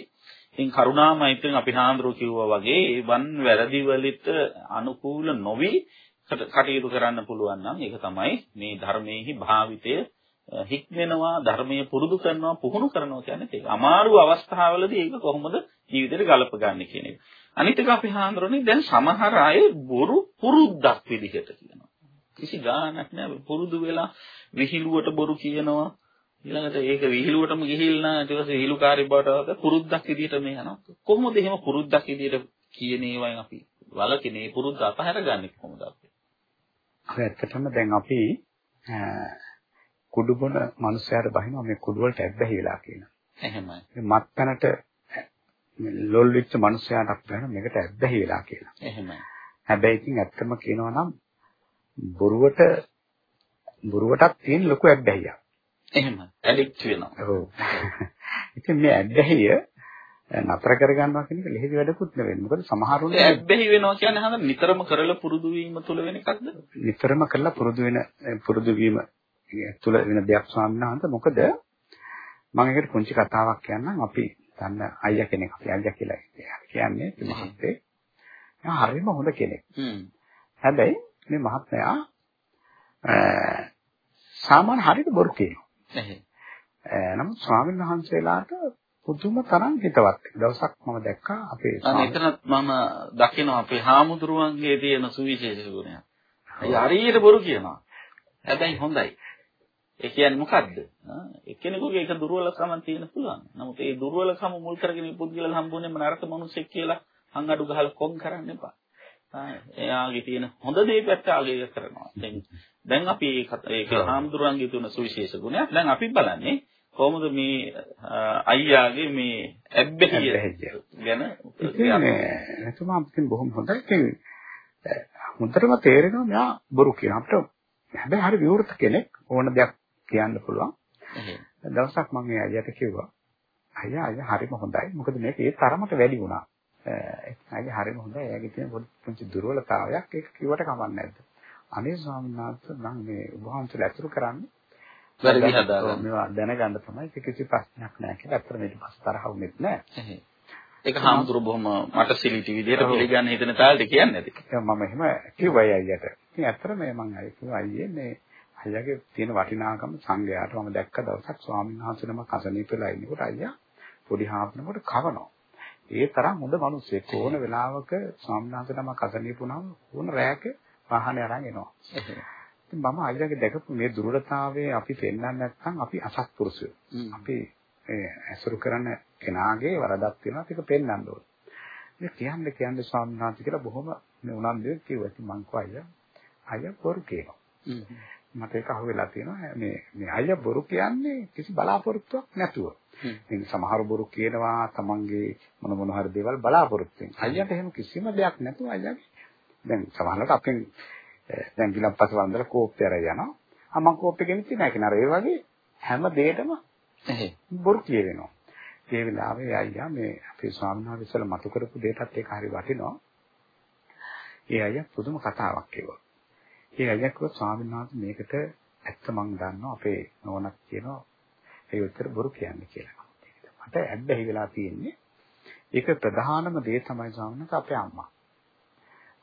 ඉතින් කරුණා මෛත්‍රියෙන් අපි හාඳුරු කිව්වා වගේ වන් වැරදි වලිට අනුකූල නොවි කටයුතු කරන්න පුළුවන් නම් ඒක තමයි මේ ධර්මයේහි භාවිතය හික්මෙනවා ධර්මයේ පුරුදු කරනවා පුහුණු කරනවා කියන්නේ ඒක. අමාරු අවස්ථාවලදී ඒක කොහොමද ජීවිතේට ගලපගන්නේ කියන එක. අනිත් එක අපි හාඳුරන්නේ දැන් සමහර අය බොරු පුරුද්දක් විදිහට කියනවා. කිසි ගාණක් නැහැ පුරුදු වෙලා විහිළුවට බොරු කියනවා. ඊළඟට ඒක විහිළුවටම ගිහිල්ලා ඊට පස්සේ විහිළුකාරී බවට පුරුද්දක් විදිහට මේ යනවා. කොහොමද එහෙම පුරුද්දක් විදිහට කියන ඒවායින් අපි වලකිනේ පුරුද්ද අතහැරගන්නේ කොහොමද අපි? ඇත්තටම දැන් අපි කුඩු බොන මනුස්සයාට බහිනවා මේ කුඩු වලට ඇබ්බැහි වෙලා කියන. එහෙමයි. මත්පැනට ලොල් වෙච්ච මනුස්සයාට අපිට මේකට ඇබ්බැහි වෙලා කියලා. එහෙමයි. හැබැයි ඉතින් ඇත්තම කියනවා නම් බොරුවට බොරුවටත් තියෙන ලොකු ඇබ්බැහියක්. එහෙම. ඇඩික්ට් වෙනවා. ඔව්. ඉතින් මේ ඇබ්බැහිය නතර කරගන්නවා කියන එක ලෙහෙසි වැඩකුත් නෙවෙයි. මොකද සමහරුන්ට ඇබ්බැහි වෙනවා කියන්නේ හඳ නිතරම කරලා පුරුදු වීම තුළ වෙන එකක්ද? නිතරම කරලා පුරුදු වෙන පුරුදු වීම තුළ වෙන දෙයක් ස්වාමීන් වහන්සේ. මොකද මම ඒකට පුංචි කතාවක් කියන්නම්. අපි දන්න අයියා කෙනෙක් අපි අයියා කියලා කියන්නේ මහත්තේ. එයා හරිම හොඳ කෙනෙක්. හැබැයි මේ මහත්මයා සාමාන්‍ය හරියට බොරු කියනවා. නමුත් ස්වාමීන් වහන්සේලාට පුදුම තරම් හිතවත්. දවසක් මම දැක්කා අපේ අනේ එතනත් මම දකිනවා අපේ හාමුදුරුවන්ගේ තියෙන සුවිශේෂ ගුණයක්. හරියට බොරු කියනවා. හැබැයි හොඳයි. ඒ කියන්නේ මොකද්ද? එක්කෙනෙකුගේ එක දුර්වලකමක් තියෙන පුළුවන්. නමුත් ඒ දුර්වලකම මුල් කරගෙන පුද්ගලයන් හම්බුනේම නරක මිනිසෙක් කියලා හංගඩු ගහලා කොම් කරන්න එපා. එයාගේ තියෙන හොඳ දේ පැත්ත අගය කරනවා. දැන් දැන් අපි ඒක හාමුදුරන්ගේ තුන සුවිශේෂ ගුණයක්. දැන් අපි බලන්නේ කොහොමද මේ අයියාගේ මේ ඇබ්බැහිය ගැන එතුමා අපිට බොහොම හොඳයි. ඉතින් හොඳටම තේරෙනවා මෙයා බොරු කියන අපිට හැබැයි හරි විවෘත කෙනෙක් ඕන දෙයක් කියන්න පුළුවන්. දවසක් මම මේ අයියට කිව්වා අයියා අයියා හරිම හොඳයි. මොකද මේක ඒ තරමට වැඩි වුණා. අයියා හරිම හොඳයි. එයාගේ තියෙන පුංචි දුර්වලතාවයක් ඒක කිව්වට කමක් නැද්ද? අනේ ස්වාමීන් වහන්සේ මම මේ වහන්සේලා ඇතුළු කරන්නේ වැරදි හදාගන්න. මේවා දැනගන්න තමයි කිසි ප්‍රශ්නයක් නැහැ කියලා. අතර මේක පස් තරහ වුනේත් නැහැ. ඒක හාමුදුරු බොහොම මට සිලිටි විදියට පිළිගන්න හිතන තාලෙට කියන්නේ නැති. මම එහෙම කිව්වයි අයියට. ඉතින් අතර මේ මං අය කිව්වා අයියේ මේ අයියාගේ තියෙන වටිනාකම සංගයාට මම දැක්ක දවසක් ස්වාමීන් වහන්සේ නමක් අසනීපෙලා ඉන්නකොට අයියා පොඩි හාමුදුරුවෝ කවනවා. ඒ තරම් හොඳ මිනිස්සෙක් ඕන වෙලාවක ස්වාමීන් වහන්සේ නමක් අසනීප වුණාම ඕන රැයක වාහනේ අරන් එනවා. ඉතින් මම අයියාගේ දැකපු මේ දුර්වලතාවයේ අපි පෙන්වන්න නැත්නම් අපි අසත්පුරුෂයෝ. අපි ඇසුරු කරන කෙනාගේ වරදක් තියෙනවා ඒක පෙන්වන්න ඕනේ. මේ කියන්නේ කියන්නේ ස්වාමීන් වහන්සේ කියලා බොහොම මේ උනන්දුවෙන් කිව්වා. ඉතින් මං කෝ අයියා අයියා බොරු කියනවා. මට ඒක අහුවෙලා තියෙනවා මේ මේ අයියා බොරු කියන්නේ කිසි බලාපොරොත්තුවක් නැතුව. ඉතින් සමහර බොරු කියනවා තමන්ගේ මොන මොන හරි දේවල් බලාපොරොත්තුෙන්. අයියාට එහෙම කිසිම දෙයක් නැතුව අයියාගේ දැන් සමහරවිට අපෙන් දැන් ගිලම්පස වන්දල කෝප්පය අර යනවා. ආ මං කෝප්පේ ගෙනිච්චේ නැහැ කෙනාර ඒ වගේ හැම දෙයකම බොරු කියවෙනවා. ඒ වෙලාවේ අයියා මේ අපේ ස්වාමීන් වහන්සේ ඉස්සෙල්ලා මතු කරපු දෙයටත් ඒක හරි වටිනවා. ඒ අයියා පුදුම කතාවක් කිව්වා. ඒ අයියා කිව්වා ස්වාමීන් වහන්සේ මේකට ඇත්ත මං දන්නවා අපේ නෝනක් කියනවා ඒ උත්තර බොරු කියන්නේ කියලා. මට ඇබ්බැහි වෙලා තියෙන්නේ ඒක ප්‍රධානම දේ තමයි ස්වාමීන් වහන්සේ අපේ අම්මා.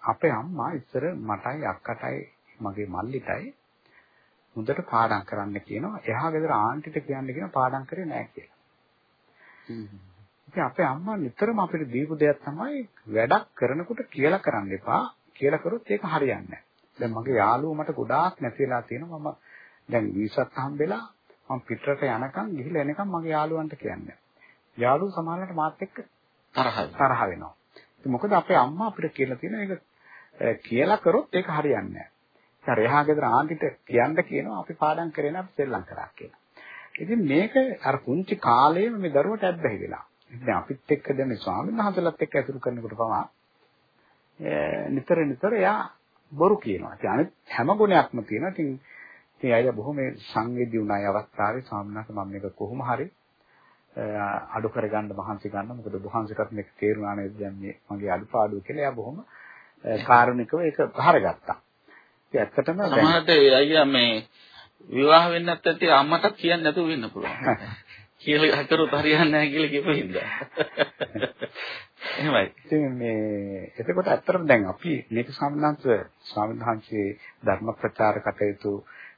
අපේ අම්මා ඉස්සර මටයි අක්කටයි මගේ මල්ලිටයි හොඳට පාඩම් කරන්න කියනවා. එහා ගෙදර ආන්ටිට කියන්න කියන පාඩම් කරේ නැහැ කියලා. ඉතින් අපේ අම්මා නිතරම අපිට දීපු දෙයක් තමයි වැඩක් කරනකොට කියලා කරන්න එපා. කියලා කරොත් ඒක හරියන්නේ නැහැ. දැන් මගේ යාළුවෝ මට ගොඩාක් නැතිලා තියෙනවා. මම දැන් වීසත් හම්බෙලා මම පිටරට යනකම් ගිහිල්ලා එනකම් මගේ යාළුවන්ට කියන්නේ. යාළුවෝ සමහරවිට මාත් එක්ක තරහ තරහ වෙනවා. මොකද අපේ අම්මා අපිට කියලා තියෙන එක කියලා කරොත් ඒක හරියන්නේ නැහැ. ඉතින් එහා ගෙදර ආන්ටිට කියන්න කියනවා අපි පාඩම් කරේ නැහැ අපි සෙල්ලම් කරා කියලා. ඉතින් මේක අර පුංචි කාලේම මේ දරුවට ඇබ්බැහි වෙලා. ඉතින් අපිත් එක්ක දැන් මේ ස්වාමීන් වහන්සේලාත් එක්ක ඇසුරු කරනකොට පවා නිතර නිතර එයා බොරු කියනවා. ඉතින් අනිත් හැම ගුණයක්ම තියෙනවා. ඉතින් ඉතින් අයියා බොහොම සංවේදී වුණා ඒ අවස්ථාවේ ස්වාමීන් වහන්සේ මම මේක කොහොම හරි අඩු කරගන්න මහන්සි ගන්න. මොකද බුහන්සටත් මේක තේරුණා නේද දැන් මේ මගේ අඩුපාඩු කියලා එයා බොහොම කාරුණිකව ඒක බහරගත්තා. ඒ ඇත්තටම සමහරට අයියා මේ විවාහ වෙන්නත් ඇත්තට අම්මටත් කියන්න නැතුව වෙන්න පුළුවන්. කියලා හතරොත් හරියන්නේ නැහැ කියලා කියපු හින්දා. එහෙමයි. ඉතින් මේ එතකොට ඇත්තටම දැන් අපි මේක සම්බන්ධව වහන්සේ ධර්ම ප්‍රචාර කටයුතු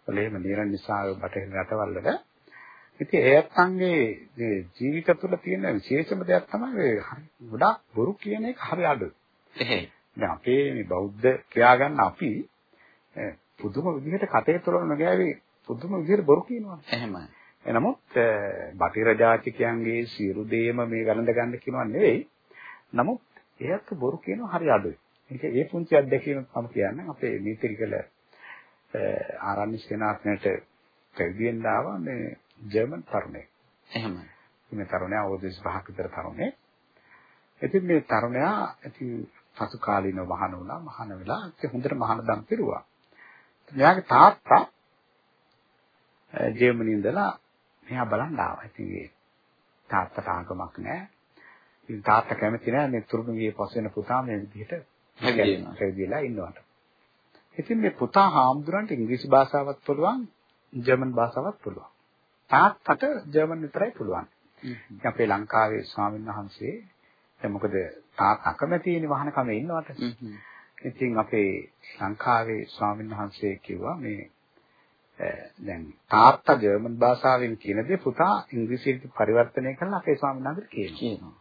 වලේම නිරන් නිසා බටහිර රටවල් වල ඉතින් ඒ අත්ංගේ ජීවිත තුළ තියෙන විශේෂම දෙයක් තමයි ගොඩාක් බොරු කියන එක හරි අඩුයි. එහෙයි. දැන් අපේ මේ බෞද්ධ කියාගන්න අපි පුදුම විදිහට කටයුතු වල නොගෑවි පුදුම විදිහට බොරු කියනවා. එහෙමයි. එනමුත් බටහිර ජාතිකයන්ගේ සියලු දේම මේ වැළඳ ගන්න කියනවා නෙවෙයි. නමුත් එයත් බොරු කියනවා හරි අඩුයි. ඒක ඒ පුංචි අත්දැකීම මම කියන්නේ අපේ නීතිරිකල ආරණ්‍ය සේනාසනයට පැවිදෙන්න ආවා මේ ජර්මන් තරුණයෙක්. එහෙමයි. මේ තරුණයා අවුරුදු 25ක විතර තරුණයෙක්. ඉතින් මේ තරුණයා ඉතින් පසු කාලීනව මහාන වුණා. මහාන වෙලා ඉතින් හොඳට මහාන දම් පිරුවා. මෙයාගේ තාත්තා ජර්මනියේ ඉඳලා මෙයා බලන්න ආවා. ඉතින් ඒ තාත්තට ආගමක් නැහැ. ඉතින් තාත්තා කැමති නැහැ මේ තුරුණුගේ පස් වෙන පුතා මේ විදිහට හැදෙලා ඉන්නවට. ඉතින් මේ පුතා හාමුදුරන්ට ඉංග්‍රීසි භාෂාවක් පුළුවන්, ජර්මන් භාෂාවක් පුළුවන්. තාත්තට ජර්මන් විතරයි පුළුවන්. අපේ ලංකාවේ ස්වාමීන් වහන්සේ දැන් මොකද තාත්තා අකමැතිනේ වහන කමේ ඉන්නවට. ඉතින් අපේ ලංකාවේ ස්වාමීන් වහන්සේ කිව්වා මේ දැන් තාත්තා ජර්මන් භාෂාවෙන් කියන දේ පුතා ඉංග්‍රීසියට පරිවර්තනය කරලා අපේ ස්වාමීන් වහන්සේට කියනවා.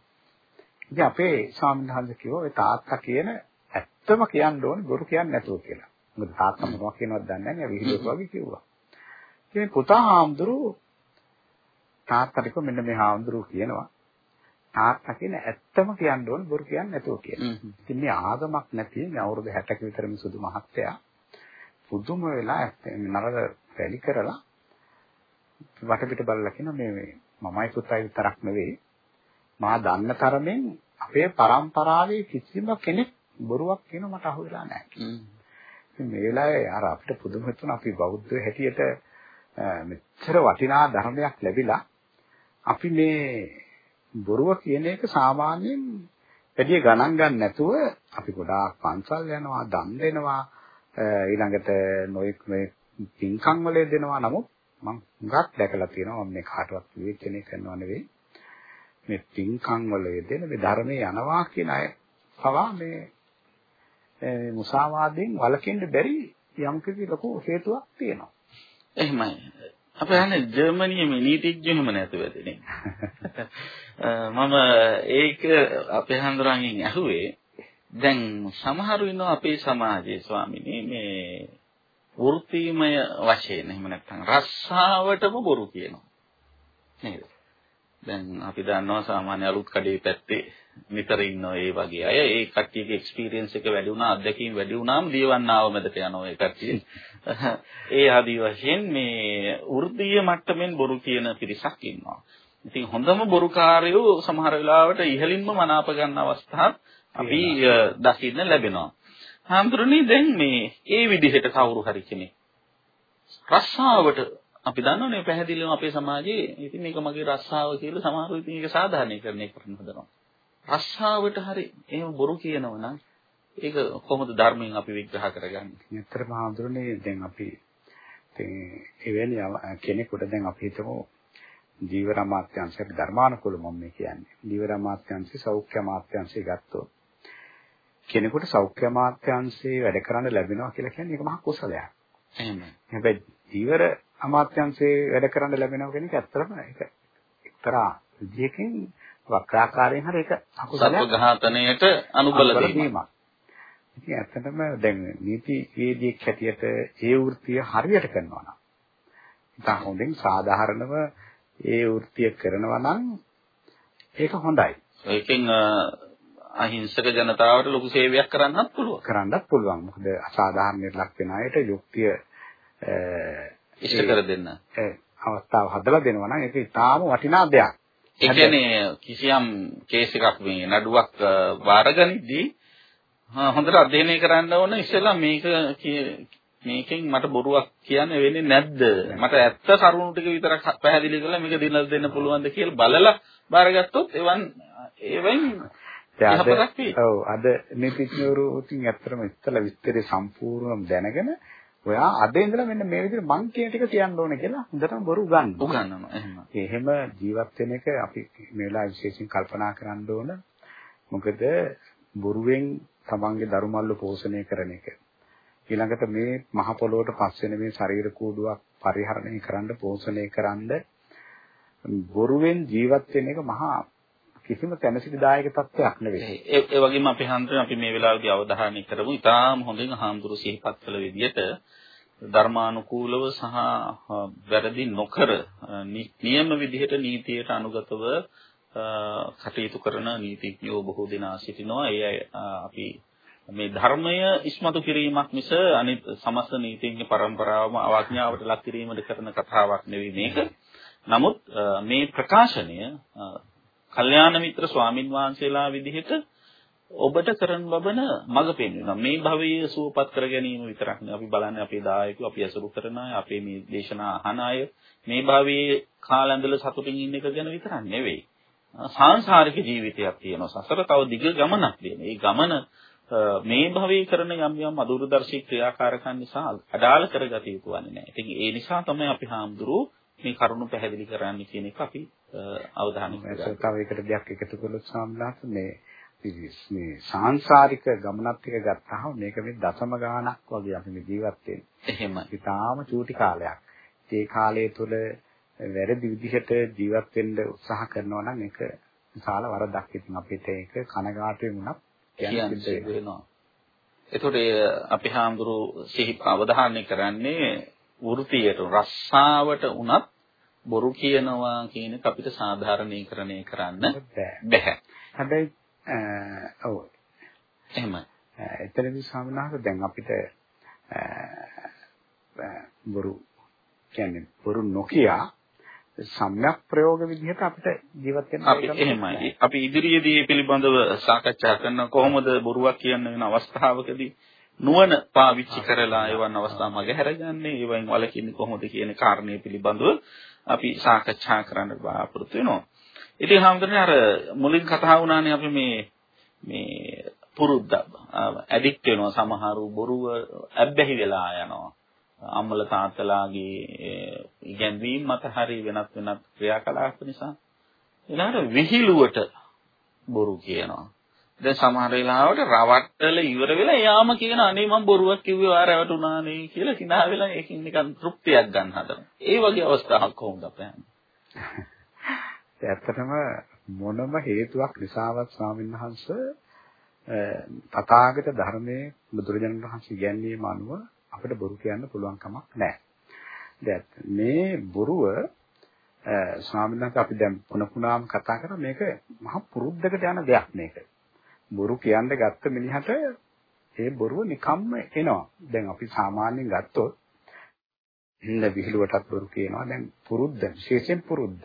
ඉතින් අපේ ස්වාමීන් වහන්සේ කිව්වා ඒ තාත්තා කියන ඇත්තම කියන්න ඕනේ බොරු කියන්නේ නැතුව කියලා. මොකද තාත්තා මොනවා කියනවද දන්නේ නැහැ විහිළුවක් වගේ කිව්වා. ඉතින් පුතා හාමුදුරුවෝ තාත්තට කිව්ව මෙන්න මේ හාමුදුරුවෝ කියනවා තාත්තා කියන ඇත්තම කියන්න ඕන බොරු කියන්නේ නැතුව කියලා. ඉතින් මේ ආගමක් නැති මේ අවුරුදු 60ක විතර මේ සුදු මහත්තයා පුදුම වෙලා නරක පැලි කරලා වටපිට බලලා කියන මේ මේ මමයි පුතයි විතරක් නෙවෙයි මා දන්න තරමෙන් අපේ પરම්පරාවේ කිසිම කෙනෙක් බොරුවක් කියන මට අහුවෙලා නැහැ. ඉතින් මේ වෙලාවේ අර අපිට පුදුම හිතුණා අපි බෞද්ධ හැටියට මෙච්චර වටිනා ධර්මයක් ලැබිලා අපි මේ බොරුව කියන එක සාමාන්‍යයෙන් වැඩි ගණන් ගන්න නැතුව අපි ගොඩාක් පන්සල් යනවා, දන් දෙනවා, ඊළඟට නොයෙක් මේ පින්කම් වල දෙනවා. නමුත් මම හුඟක් දැකලා තියෙනවා මම මේ කාටවත් විවේචනය කරනව නෙවෙයි. මේ පින්කම් වල යෙදෙන මේ ධර්මයේ යනවා කියන අය පවා මේ මුසාවාදයෙන් වළකින්න බැරි යම්කිසි ලොකු හේතුවක් තියෙනවා. එහෙමයි. අපි අහන්නේ ජර්මනියේ මේ නීතිඥයෙම නැතුවදනේ. මම ඒක අපේ හඳුරන්ගෙන් ඇහුවේ දැන් සමහරු ඉන්නවා අපේ සමාජයේ ස්වාමිනේ මේ වෘත්තීමය වශයෙන් එහෙම නැත්නම් රස්සාවටම බොරු කියනවා. නේද? දැන් අපි දන්නවා සාමාන්‍ය අලුත් කඩේ පැත්තේ නිතර ඉන්නවා ඒ වගේ අය. ඒ කට්ටියගේ එක්ස්පීරියන්ස් එක වැඩි වුණා, අත්දැකීම් වැඩි වුණාම දියවන්නාව මැදට යනවා ඒ කට්ටිය. ඒ ආදි වශයෙන් මේ වෘත්තීය මට්ටමින් බොරු කියන පිරිසක් ඉන්නවා. ඉතින් හොඳම බොරුකාරයෝ සමහර වෙලාවට ඉහළින්ම මනාප ගන්න අවස්ථාත් අපි දකින්න ලැබෙනවා. හාමුදුරනේ දැන් මේ ඒ විදිහට කවුරු හරි කෙනෙක් රස්සාවට අපි දන්නවනේ පැහැදිලිවම අපේ සමාජයේ ඉතින් මේක මගේ රස්සාව කියලා සමහරව ඉතින් ඒක සාධාරණීකරණය කරන්න හදනවා. රස්සාවට හරි එහෙම බොරු කියනවා නම් ඒක කොහොමද ධර්මයෙන් අපි විග්‍රහ කරගන්නේ? ඇත්තටම හඳුරන්නේ දැන් අපි ඉතින් එවැනි කෙනෙකුට දැන් අපි හිතමු ජීවර අමාත්‍යංශයට ධර්මානුකූල මම මේ කියන්නේ. ජීවර අමාත්‍යංශي සෞඛ්‍ය අමාත්‍යංශي ගත්තොත් කෙනෙකුට සෞඛ්‍ය අමාත්‍යංශයේ වැඩ කරන්න ලැබෙනවා කියලා කියන්නේ ඒක මහා කුසලයක්. එහෙමයි. හැබැයි ජීවර අමාත්‍යංශයේ වැඩ කරන්න ලැබෙනවා කියන එක ඇත්තටම ඒක එක්තරා විදියකින් වක්‍රාකාරයෙන් හරි ඒක අකුසලයක්. සත්ව අනුබල දීමක්. ඉතින් ඇත්තටම දැන් නීති වේදිකෙක් හැටියට ඒ වෘත්තිය හරියට කරනවා නම් ඉතින් හොඳින් සාධාරණව ඒ වෘත්තිය කරනවා නම් ඒක හොඳයි. ඒකෙන් අහිංසක ජනතාවට ලොකු සේවයක් කරන්නත් පුළුවන්. කරන්නත් පුළුවන්. මොකද අසාධාරණයට ලක් වෙන අයට යුක්තිය ඉෂ්ට කර දෙන්න. අවස්ථාව හදලා දෙනවා නම් ඒක ඉතාම වටිනා දෙයක්. ඒ කියන්නේ කිසියම් කේස් එකක් මේ නඩුවක් බාරගනිද්දී හොඳට අධ්‍යයනය කරන්න ඕන ඉස්සෙල්ලා මේක මේකෙන් මට බොරුවක් කියන්න වෙන්නේ නැද්ද මට ඇත්ත කරුණු ටික විතරක් පැහැදිලි කරලා මේක දිනලා දෙන්න පුළුවන්ද කියලා බලලා බාරගත්තොත් එවන් එවෙන් ඔව් අද නීතිඥවරු උටින් ඇත්තටම ඉස්සලා විස්තරේ සම්පූර්ණව දැනගෙන ඔයා අද ඉඳලා මෙන්න මේ විදිහට මං කියන ටික කියන්න ඕනේ කියලා හොඳටම බොරු ගන්න. උගන්වනවා එහෙම. එහෙම ජීවත් වෙන එක අපි මේ වෙලාව විශේෂයෙන් කල්පනා කරන්න ඕන. මොකද බොරුවෙන් තමන්ගේ දරුමල්ල පෝෂණය කරන එක. ඊළඟට මේ මහ පොළොවට පස් වෙන මේ ශරීර කූඩුවක් පරිහරණය කරන්න පෝෂණය කරන්න බොරුවෙන් ජීවත් වෙන එක මහා කිසිම තැනසිලිදායක තත්ත්වයක් නෙවෙයි. ඒ වගේම අපි හන්දරේ අපි මේ වෙලාවේදී අවධානය කරමු. ඉතාම හොඳින් හාමුදුරු සිහිපත් කළ විදිහට ධර්මානුකූලව සහ වැරදි නොකර නියම විදිහට නීතියට අනුගතව කටයුතු කරන නීතිඥයෝ බොහෝ දෙනා සිටිනවා. ඒ අපි මේ ධර්මය ඉස්මතු කිරීමක් මිස අනිත් සමස්ත නීතිඥ પરම්පරාවම අවඥාවට ලක් කිරීමද කරන කතාවක් නෙවෙයි මේක. නමුත් මේ ප්‍රකාශනය කල්යාණ මිත්‍ර ස්වාමින් වහන්සේලා විදිහට ඔබට කරන ලබන මඟ පෙන්වනවා. මේ භවයේ සුවපත් කර ගැනීම විතරක් නෙවෙයි අපි බලන්නේ අපේ දායකයෝ, අපි අසුරු කරන අය, අපේ මේ දේශනා අහන අය මේ භවයේ කාලැඳල සතුටින් ඉන්න එක ගැන විතරක් නෙවෙයි. සාංශාරික ජීවිතයක් තියෙනවා. සසර තව දිග ගමනක් තියෙනවා. මේ ගමන මේ භවයේ කරන යම් යම් අදූරදර්ශී ක්‍රියාකාරකම් නිසා අඩාල කරගත යුතු වන්නේ නැහැ. ඉතින් ඒ නිසා තමයි අපි හාමුදුරුවෝ මේ කරුණු පැහැදිලි කරන්න කියන එක අපි අවධානය යොමු තව එකට දෙයක් එකතු කළොත් සාමලාස මේ මේ සාංශාරික ගමනත් එක ගත්තාම මේක මේ දසම ගානක් වගේ අපි මේ ජීවත් වෙන්නේ. එහෙමයි. ඉතාලම චූටි කාලයක්. ඒ කාලය තුළ වැරදි විදිහට ජීවත් වෙන්න උත්සාහ කරනවා නම් ඒක විශාල වරදක්. ඉතින් අපිට ඒක කනගාටු වෙනුණත් කියන්න වෙනවා. එතකොට අපි හාමුදුරු සිහි අවධානය කරන්නේ වෘතියට රස්සාවට උනත් බොරු කියනවා කියන එක අපිට සාධාරණීකරණය කරන්න බැහැ. හැබැයි ඔව්. එහෙමයි. එතනදී ස්වාමීනාහ දැන් අපිට බොරු කියන්නේ බොරු නොකිය සම්‍යක් ප්‍රයෝග විදිහට අපිට ජීවත් වෙන්න අපි එහෙමයි. අපි ඉදිරියේදී පිළිබඳව සාකච්ඡා කරන කොහොමද බොරුවක් කියන්න වෙන අවස්ථාවකදී නුවණ පාවිච්චි කරලා ඒවන් අවස්ථා මගහැරගන්නේ ඒවෙන් වළකින්නේ කොහොමද කියන කාරණේ පිළිබඳව අපි සාකච්ඡා කරන්න බලාපොරොත්තු වෙනවා. ඉතින් හැමදෙන්නේ අර මුලින් කතා වුණානේ අපි මේ මේ පුරුද්ද ඇඩික්ට් වෙනවා සමහරු බොරුව ඇබ්බැහි වෙලා යනවා. අම්මල තාත්තලාගේ ඉගැන්වීම් මත හරි වෙනත් වෙනත් ක්‍රියාකලාප නිසා ඊළඟට විහිළුවට බොරු කියනවා. දැන් සමහර වෙලාවට රවට්ටල ඉවර වෙලා යාම කියන අනේ මම බොරුවක් කිව්වේ ආ රැවටුණානේ කියලා කිනා වෙලා ඒකින් නිකන් තෘප්තියක් ගන්න හදනවා. ඒ වගේ අවස්ථාවක් කොහොමද අපේ? ඇත්තටම මොනම හේතුවක් නිසාවත් ස්වාමීන් වහන්සේ තථාගත ධර්මයේ බුදුරජාණන් වහන්සේ ඉගැන්වීම අනුව අපිට බොරු කියන්න පුළුවන් කමක් නැහැ. දැන් මේ බොරුව ස්වාමීන් වහන්සේ අපි දැන් පුන පුනාම කතා කරා මේක මහ පුරුද්දකට යන දෙයක් මේක. බොරු කියන්න ගත්ත මිනිහට ඒ බොරුව නිකම්ම එනවා. දැන් අපි සාමාන්‍යයෙන් ගත්තොත් ඉන්න විහිළුවටත් බොරු කියනවා. දැන් පුරුද්ද විශේෂයෙන් පුරුද්ද.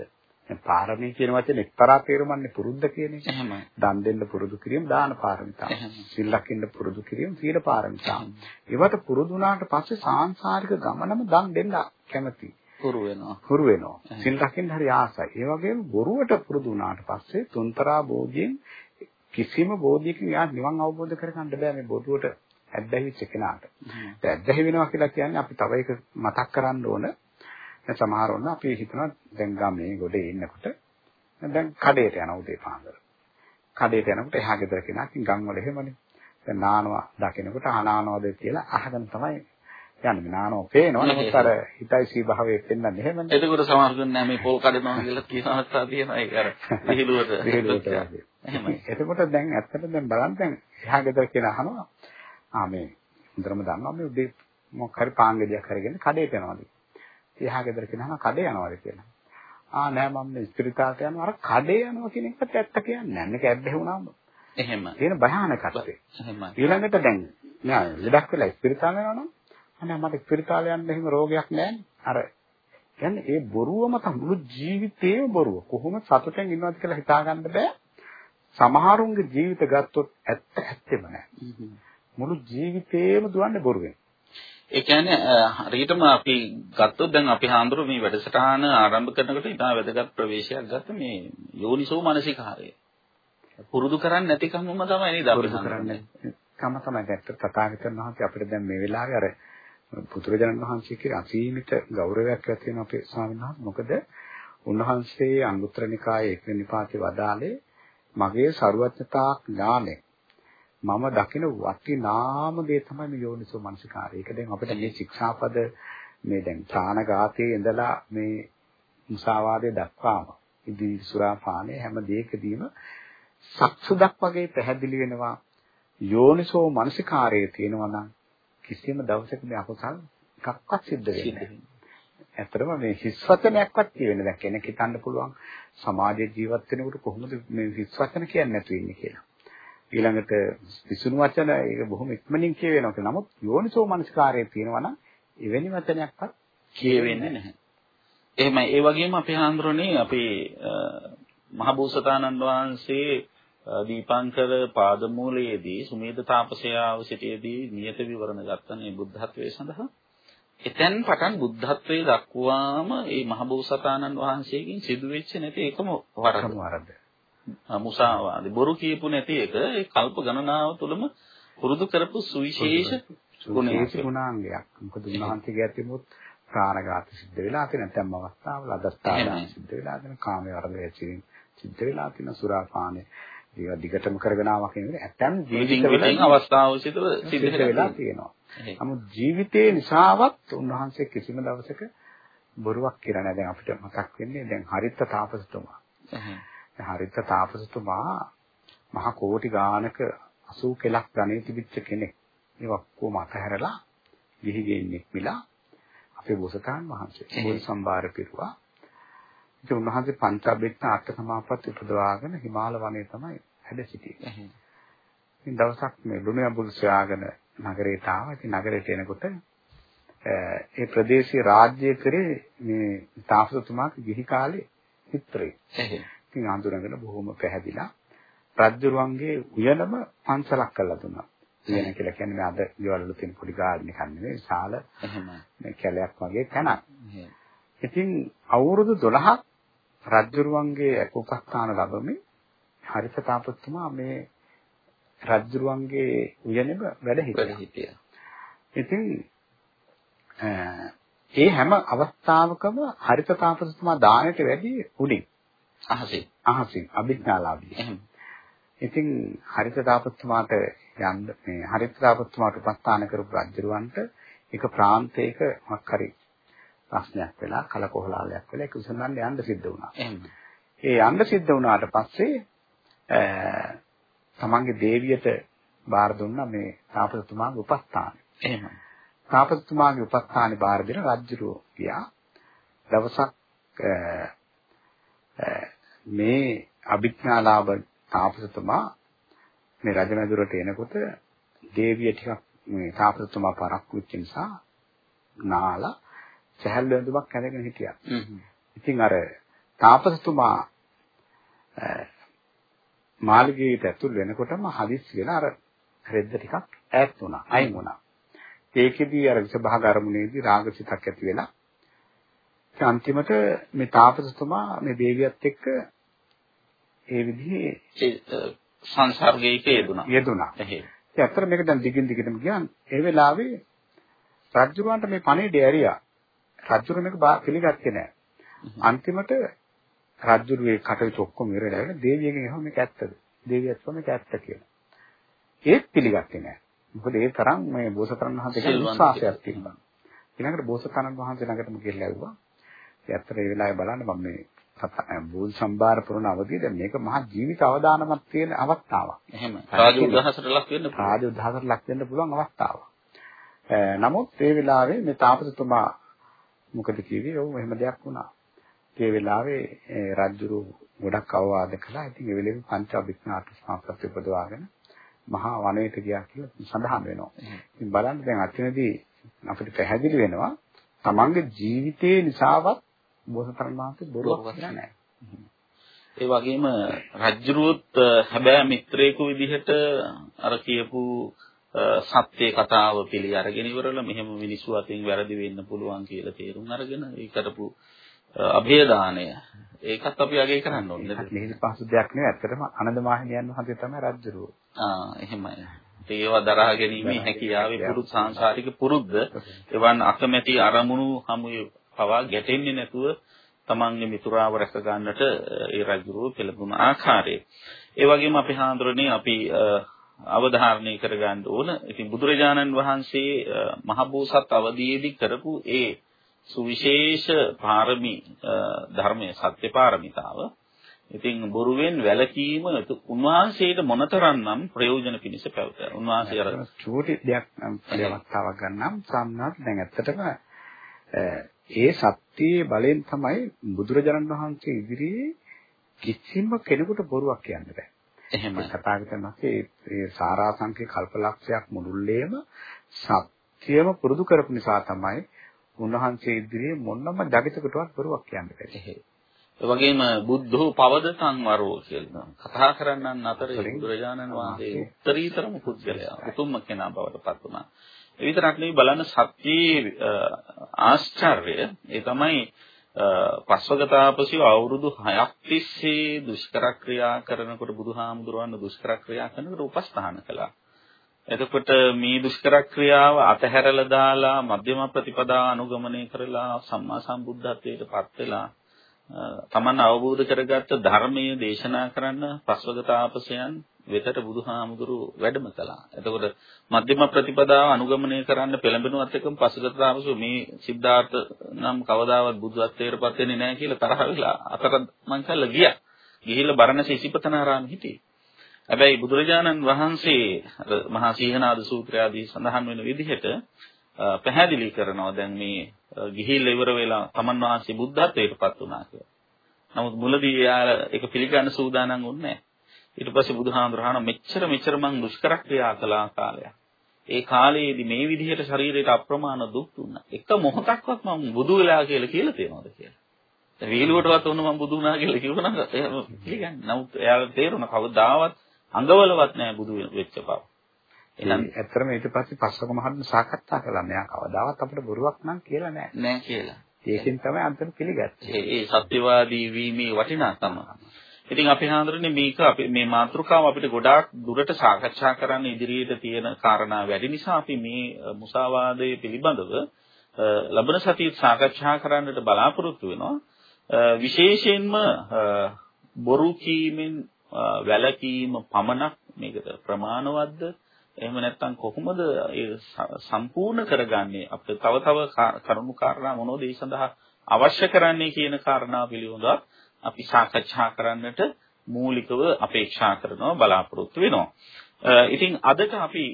දැන් පාරමී කියන වචනේ එක්තරා තේරුමන්නේ පුරුද්ද කියන එක. එහෙමයි. දන් දෙන්න පුරුදු කිරීම දාන පාරමිතා. සිල් ලකින්න පුරුදු කිරීම සීල පාරමිතා. ඒවට පුරුදු වුණාට පස්සේ සාංශාරික ගමනම දන් දෙන්න කැමති. හුරු වෙනවා. හුරු වෙනවා. සිල් ලකින්න හරි ආසයි. ඒ වගේම බොරුවට පුරුදු වුණාට පස්සේ තුන්තරා බෝධියෙන් කිසිම බෝධියකින් යා නිවන් අවබෝධ කරගන්න බෑ මේ බොරුවට ඇද්දහිච්ච කෙනාට. ඒ ඇද්දහි වෙනවා කියලා කියන්නේ අපි තව එක මතක් කරන්න ඕන. දැන් සමහර වුණ අපි හිතනවා දැන් ගමේ ගොඩේ ඉන්නකොට දැන් කඩේට යන උදේ පාන්දර. කඩේට යනකොට එහා ගෙදර කෙනා ඉතින් ගම් වල එහෙමනේ. දැන් නානවා දකිනකොට අනානවද කියලා අහගෙන තමයි යන්නේ. නානෝ පේනවා. නමුත් අර හිතයිසී භාවයේ පෙන්වන්නේ එහෙමනේ. එතකොට සමහර කෙනා මේ පොල් කඩනවා කියලා කියන අවස්ථා තියෙනවා ඒක අර විහිළුවට. විහිළුවට. එහෙමයි. එතකොට දැන් ඇත්තට දැන් බලන්න දැන් එහා ගෙදර කියලා අහනවා. ආ මේ හොඳටම දන්නවා මේ උදේ මොකක් හරි පාංගෙඩියක් අරගෙන කඩේට යනවාද? එහා ගෙදර කියනවා කඩේ යනවාද කියලා. ආ නෑ මම මේ ස්පිරිතාලට යනවා අර කඩේ යනවා කියන එකත් ඇත්ත කියන්නේ නෑ. මේක ඇබ්බැහි වුණාම. එහෙම. තියෙන භයානකත්වය. එහෙමයි. ඊළඟට දැන් නෑ ලෙඩක් වෙලා ස්පිරිතාල යනවනම් අනේ මට ස්පිරිතාල යන්න එහෙම රෝගයක් නෑනේ. අර කියන්නේ ඒ බොරුවම තමයි මුළු ජීවිතේම බොරුව. කොහොම සතුටෙන් ඉන්නවද කියලා හිතාගන්න බෑ. සමහරුන්ගේ ජීවිත ගත්තොත් ඇත්ත ඇත්තෙම නැහැ. මුළු ජීවිතේම දුවන්නේ බොරුවෙන්. ඒ කියන්නේ හරියටම අපි ගත්තොත් දැන් අපි හාමුදුරු මේ වැඩසටහන ආරම්භ කරනකොට ඉතා වැදගත් ප්‍රවේශයක් ගත්ත මේ යෝනිසෝ මානසිකාරය. පුරුදු කරන්නේ නැතිකමම තමයි නේද අපි කරන්නේ. කම තමයි දැක්ක තථාගතයන් වහන්සේ අපිට දැන් මේ වෙලාවේ අර පුදුරජනන් වහන්සේ කියන අසීමිත ගෞරවයක් ඇති වෙන අපේ ස්වාමීන් වහන්සේ මොකද උන්වහන්සේ අංගුත්තර නිකායේ එක නිපාතේ වදාලේ මගේ ਸਰුවත්තා ඥානය මම දකින වටිනාම දේ තමයි මේ යෝනිසෝ මනසිකාරය. ඒක දැන් අපිට මේ ශික්ෂාපද මේ දැන් ප්‍රාණඝාතයේ ඉඳලා මේ මුසාවාදයේ දක්වාම ඉදි සුරාපානේ හැම දෙයකදීම සක්සුදක් වගේ පැහැදිලි වෙනවා යෝනිසෝ මනසිකාරයේ තියෙනවා නම් කිසිම දවසක මේ අකුසල් එකක්වත් සිද්ධ වෙන්නේ නැහැ. ඇත්තටම මේ හිස් වචනයක්වත් කියවෙන්නේ දැන් කෙනෙක් හිතන්න පුළුවන් සමාජයේ ජීවත් වෙනකොට කොහොමද මේ හිස් වචන කියන්නේ නැතු වෙන්නේ කියලා. ඊළඟට විසුණු වචන ඒක බොහොම ඉක්මනින් කියවෙනවා. නමුත් යෝනිසෝ මනස්කාරයේ තියෙනවා නම් එවැනි වචනයක්වත් කියවෙන්නේ නැහැ. එහෙමයි ඒ වගේම අපේ හාමුදුරනේ අපේ මහබෝසතාණන් වහන්සේ දීපංකර පාදමූලයේදී සුමේද තාපසයාව සිටියේදී නියත විවරණ ගත්තනේ බුද්ධත්වයේ සඳහා එතෙන් පටන් බුද්ධත්වයේ දක්වාම මේ මහබෝසතාණන් වහන්සේගෙන් සිදුවෙච්ච නැති එකම වරද. වරද. මුසාවාදී බොරු කියපු නැති එක ඒ කල්ප ගණනාව තුළම පුරුදු කරපු සුවිශේෂ ගුණාංගයක්. මොකද උන්වහන්සේගේ ඇතිමුත් ප්‍රාණඝාත සිද්ධ වෙලා තියෙන නැත්නම් අවස්ථාවල අදස්ථාන සිද්ධ වෙලා තියෙන කාමයේ වරද ඇචීම් සිද්ධ වෙලා තියෙන සුරාපානේ ඒවා දිගටම කරගෙන ආවා කියන එක ඇත්තම් ජීවිතවලින් අවස්ථාව සිද්ධ වෙලා තියෙනවා. නමුත් ජීවිතේ නිසාවත් උන්වහන්සේ කිසිම දවසක බොරුවක් කියලා නැහැ. දැන් අපිට මතක් වෙන්නේ දැන් හරිත තාපසතුමා. හරිත තාපසතුමා මහා කෝටි ගානක 80 කෙලක් ගණේ තිබිච්ච කෙනෙක්. ඒ ඔක්කොම අතහැරලා ගිහි ගෙන්නේ මිලා අපේ බෝසතාණන් වහන්සේ බෝධි සම්භාර පිරුවා. ඉතින් උන්වහන්සේ පංචාභිඥා අට සමාපatti උපදවාගෙන හිමාල වනයේ තමයි හැද සිටියේ. ඉතින් දවසක් මේ ලුණු යඹුල් සොයාගෙන නගරයට ආවා. ඉතින් නගරයට එනකොට ඒ ප්‍රදේශීය රාජ්‍ය කරේ මේ තාපසතුමාගේ ගිහි කාලේ චිත්‍රය. ඉතින් අඳුරගෙන බොහොම පැහැදිලා රජුරුවන්ගේ උයනම පන්සලක් කරලා දුන්නා. උයන කියලා කියන්නේ අද ගෙවල් වල තියෙන පොඩි ගාඩන් එකක් නෙවෙයි විශාල මේ කැලයක් වගේ තැනක්. ඉතින් අවුරුදු 12ක් රජුරුවන්ගේ උපස්ථාන ලැබෙමින් හරිත තාපසතුමා මේ රජුරුවන්ගේ උයනෙම වැඩ හිටියා. ඉතින් ඒ හැම අවස්ථාවකම හරිත තාපසතුමා දානයට වැඩි උඩින් අහසින් අහසින් අභිඥාලාභී. එහෙනම් ඉතින් හරිත තාපසතුමාට යන්න මේ හරිත තාපසතුමාට උපස්ථාන කරපු රජුරවන්ට එක ප්‍රාන්තයක මොකක් හරි ප්‍රශ්නයක් වෙලා කලකොහලාලයක් වෙලා ඒක විසඳන්න යන්න සිද්ධ වුණා. එහෙනම් ඒ යන්න සිද්ධ වුණාට පස්සේ තමන්ගේ දේවියට බාර දුන්නා මේ තාපසතුමාගේ උපස්ථානය. එහෙනම් තාපසතුමාගේ උපස්ථානේ බාර දෙන රජුරෝ ගියා. දවසක් මේ අභිඥාලාභ තාපසතුමා මේ රජමැදුරට එනකොට දේවිය ටිකක් මේ තාපසතුමා පරක්කු වෙච්ච නිසා නාලා සහැල් වැඳුමක් ඇඳගෙන හිටියා. ඉතින් අර තාපසතුමා මාළිගයට ඇතුල් වෙනකොටම හදිස්සි වෙලා අර රෙද්ද ටිකක් ඈත් වුණා, අයින් වුණා. ඒකෙදී අර විසභාග අරමුණේදී රාගසිතක් ඇති වෙලා අන්තිමට මේ තාපසතුමා මේ දේවියත් එක්ක ඒ විදිහේ සංසර්ගයක. යෙදුනා. එහේ. ඒ ඇත්තට මේක දැන් දිගින් දිගටම ගියාන් ඒ වෙලාවේ රජුරවන්ට මේ පණේඩ ඇරියා. රජුර මේක පිළිගත්තේ නැහැ. අන්තිමට රජුරුවේ කටයුතු ඔක්කොම ඉවරලා දේවියගෙන් අහුව මේක ඇත්තද? දේවියත් කිව්වා මේක ඇත්ත කියලා. ඒත් පිළිගත්තේ නැහැ. මොකද ඒ තරම් මේ බෝසතරන් වහන්සේගේ විශ්වාසයක් තිබුණා. ඊළඟට බෝසතාණන් වහන්සේ ළඟටම ගිහිල්ලා ඇහුවා. ඇත්තට ඒ වෙලාවේ බලන්න මම මේ බෝධි සම්භාර පුරන අවධිය දැන් මේක මහා ජීවිත අවදානමක් තියෙන අවස්ථාවක්. එහෙම. රාජ උදාහසට ලක් වෙන්න පුළුවන්. රාජ උදාහසට ලක් වෙන්න පුළුවන් අවස්ථාවක්. නමුත් ඒ වෙලාවේ මේ තාපසතුමා මොකද කිව්වේ? ඔව් එහෙම දෙයක් වුණා. ඒ වෙලාවේ රජුරු ගොඩක් අවවාද කළා. ඉතින් ඒ වෙලෙම පංච අභිඥාට සමාප්ත උපදවාගෙන මහා වනයේට ගියා කියලා සඳහන් වෙනවා. ඉතින් බලන්න දැන් අතනදී අපිට පැහැදිලි වෙනවා තමන්ගේ ජීවිතයේ නිසාවත් බෝසතරන් වහන්සේ බොරුවක් කියලා නැහැ. ඒ වගේම රජ්ජුරුවොත් හැබෑ මිත්‍රයෙකු විදිහට අර කියපු සත්‍ය කතාව පිළි අරගෙන ඉවරලා මෙහෙම මිනිස්සු අතින් වැරදි වෙන්න පුළුවන් කියලා තේරුම් අරගෙන ඒ කරපු અભේදානය ඒකත් අපි අගය කරන්න ඕනේ නේද? මෙහෙම පහසු දෙයක් නෙවෙයි. ඇත්තටම ආනන්ද මාහිමියන් වහන්සේ තමයි රජුරුව. ආ එහෙමයි. ඒවා දරා ගැනීමේ හැකියාවේ පුරුදු සංසාරික පුරුද්ද එවන් අකමැති අරමුණු හමුවේ පවා ගැටෙන්නේ නැතුව තමන්ගේ මිතුරාව රැක ගන්නට ඒ රජුරුව පෙළඹුණ ආකාරය. ඒ වගේම අපි හාඳුරන්නේ අපි අවධාරණය කරගන්න ඕන. ඉතින් බුදුරජාණන් වහන්සේ මහබෝසත් අවදීයේදී කරපු ඒ සුවිශේෂ පාරමී ධර්මයේ සත්‍ය පාරමිතාව ඉතින් බොරුවෙන් වැළකීම උන්වහන්සේට මොනතරම්නම් ප්‍රයෝජන පිණිස පැවතුනා. උන්වහන්සේ අර චූටි දෙයක් අවස්ථාවක් ගන්නම් සම්මාත් දැන් ඇත්තටම ඒ සත්‍යයේ බලෙන් තමයි බුදුරජාණන් වහන්සේ ඉදිරියේ කිසිම කෙනෙකුට බොරුවක් කියන්න බෑ. එහෙමයි. කතාගතන ඒ සාරාංශික කල්පලක්ෂයක් මුළුල්ලේම සත්‍යම පුරුදු කරපු නිසා තමයි උන්වහන්සේ ඉදිරියේ මොනම ජගතකටවත් බොරුවක් කියන්න බැහැ. ඒ වගේම බුද්ධෝ පවදතං වරෝ කියලා කතා කරන්නන් අතරේ බුදුරජාණන් වහන්සේ උත්තරීතරම පුද්ගලයා උතුම්ම කෙනා බවට පත් වුණා. ඒ විතරක් නෙවෙයි බලන්න සත්‍යයේ ආශ්චර්ය ඒ තමයි පස්වගතාපසිව අවුරුදු 6ක් තිස්සේ දුෂ්කර ක්‍රියා කරනකොට බුදුහාමුදුරවන්න දුෂ්කර ක්‍රියා කරනකොට උපස්ථාන කළා. එතකොට මේ දුෂ්කර ක්‍රියාව අතහැරලා දාලා මධ්‍යම ප්‍රතිපදා අනුගමනය කරලා සම්මා සම්බුද්ධත්වයට පත් වෙලා තමන් අවබෝධ කරගත්ත ධර්මයේ දේශනා කරන්න පස්වග තාපසයන් වෙතට බුදුහාමුදුරු වැඩම කළා. එතකොට මධ්‍යම ප්‍රතිපදාව අනුගමනය කරන්න පෙළඹෙනුවත් එකම පස්වග තාපසු මේ සිද්ධාර්ථ නම් කවදාවත් බුදුත්වයට පත් වෙන්නේ නැහැ කියලා තරහ වෙලා අතර මං කල්ලා ගියා. ගිහිල්ලා බරණැස ඉසිපතනාරාම හිටියේ. හැබැයි බුදුරජාණන් වහන්සේ මහා සීහනාද සූත්‍රය ආදී සඳහන් වෙන විදිහට පැහැදිලි කරනවා දැන් මේ ගිහිල්ලා ඉවර වෙලා තමන් වහන්සේ බුද්ධත්වයට පත් වුණා කියලා. නමුත් මුලදී එයා ඒක පිළිගන්න සූදානම් වුණේ නැහැ. ඊට පස්සේ බුදුහාමුදුරහණ මෙච්චර මෙච්චර මං දුෂ්කර ක්‍රියා කළා කාලයක්. ඒ කාලයේදී මේ විදිහට ශරීරයට අප්‍රමාණ දුක් දුන්නා. එක මොහොතක්වත් මම බුදු වෙලා කියලා කියලා තියනවද කියලා. දැන් වීලුවටවත් වුණ මම බුදු වුණා කියලා කිව්වනම් එහෙම පිළිගන්නේ. නමුත් එයාට තේරුණා කවදාවත් අඟවලවත් නැහැ බුදු වෙච්ච බව. එහෙනම් ඇත්තටම ඊට පස්සේ පස්සක මහත්ම සාකච්ඡා කළා. මෙයා කවදාවත් අපිට බොරුවක් නම් කියලා නැහැ. නැහැ කියලා. ඒකෙන් තමයි අන්තිම පිළිගත්තේ. ඒ සත්‍යවාදී වීමේ වටිනාකම. ඉතින් අපි හඳුරන්නේ මේක අපි මේ මාතෘකාව අපිට ගොඩාක් දුරට සාකච්ඡා කරන්න ඉදිරියට තියෙන කාරණා වැඩි නිසා අපි මේ මුසාවාදයේ පිළිබඳව ලබන සතියේ සාකච්ඡා කරන්නට බලාපොරොත්තු වෙනවා. විශේෂයෙන්ම බොරු කීමෙන් වැළකීම පමණක් මේකට ප්‍රමාණවත්ද? එහෙම නැත්නම් කොහොමද ඒ සම්පූර්ණ කරගන්නේ? අපිට තව තව කරුණු කාරණා මොනවද? ඒ සඳහා අවශ්‍ය කරන්නේ කියන කාරණා පිළිබඳව අපි සාකච්ඡා කරන්නට මූලිකව අපේක්ෂා කරනවා බලාපොරොත්තු වෙනවා. ඉතින් අදට අපි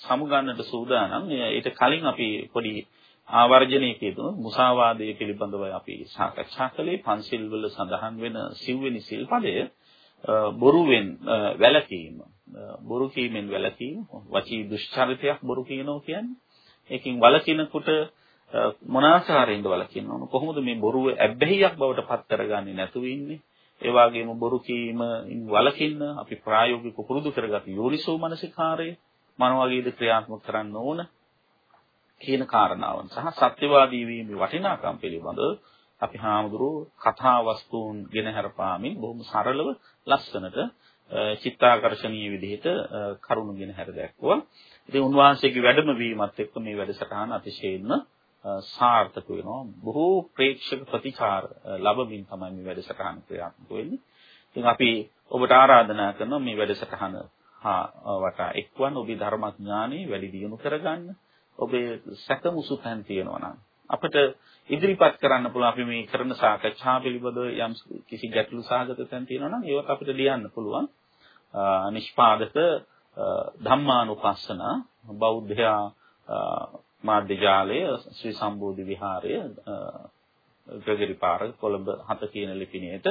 සමුගන්නට සූදානම්. ඊට කලින් අපි පොඩි ආවර්ජනයක යෙදුණු මුසාවාදයේ පිළිබඳව අපි සාකච්ඡා කළේ. පන්සිල් වල සඳහන් වෙන සිව්වෙනි සිල්පදය. බොරුවෙන් වැළකීම. බොරු කීමෙන් වැළකීම වචී දුෂ්චරිතයක් බොරු කියනවා කියන්නේ. ඒකෙන් වළකිනකොට මොන ආකාරයෙන්ද වළකින්න කොහොමද මේ බොරුව ඇබ්බැහියක් බවට පත් කරගන්නේ නැතුව ඉන්නේ? ඒ වගේම බොරු කීම වළකින්න අපි ප්‍රායෝගික පුරුදු කරගත් යෝනිසෝ මනසිකාරය මොන වගේද ක්‍රියාත්මක කරන්න ඕන කියන කාරණාවන් සහ සත්‍යවාදී වීමේ වටිනාකම් පිළිබඳව අපි හාමුදුරුවෝ කතා වස්තුන් ගෙන හරපාමින් බොහොම සරලව ලස්සනට චිත්තාකර්ෂණීය විදිහට කරුණු ගෙන හැර දැක්වුවා. ඉතින් උන්වහන්සේගේ වැඩම වීමත් එක්ක මේ වැඩසටහන අතිශයින්ම සාර්ථක වෙනවා. බොහෝ ප්‍රේක්ෂක ප්‍රතිචාර ලැබමින් තමයි මේ වැඩසටහන ක්‍රියාත්මක වෙන්නේ. ඉතින් අපි ඔබට ආරාධනා කරනවා මේ වැඩසටහන හා වටා එක්වන් ඔබේ ධර්මඥානෙ වැඩි දියුණු කරගන්න. ඔබේ සැකමුසු තැන් තියෙනවා නම් අපිට ඉදිරිපත් කරන්න පුළුවන් අපි මේ කරන සාකච්ඡා පිළිබඳව යම් කිසි ගැටලු සහගත තැන් තියෙනවා නම් ඒවත් අපිට ලියන්න පුළුවන්. නිෂ්පාදක ධම්මානුපස්සන බෞද්ධයා මාධ්‍ය ජාලය ශ්‍රී සම්බෝධි විහාරය ග්‍රගරි පාරක කොළඹ 7 කියන ලිපිණයට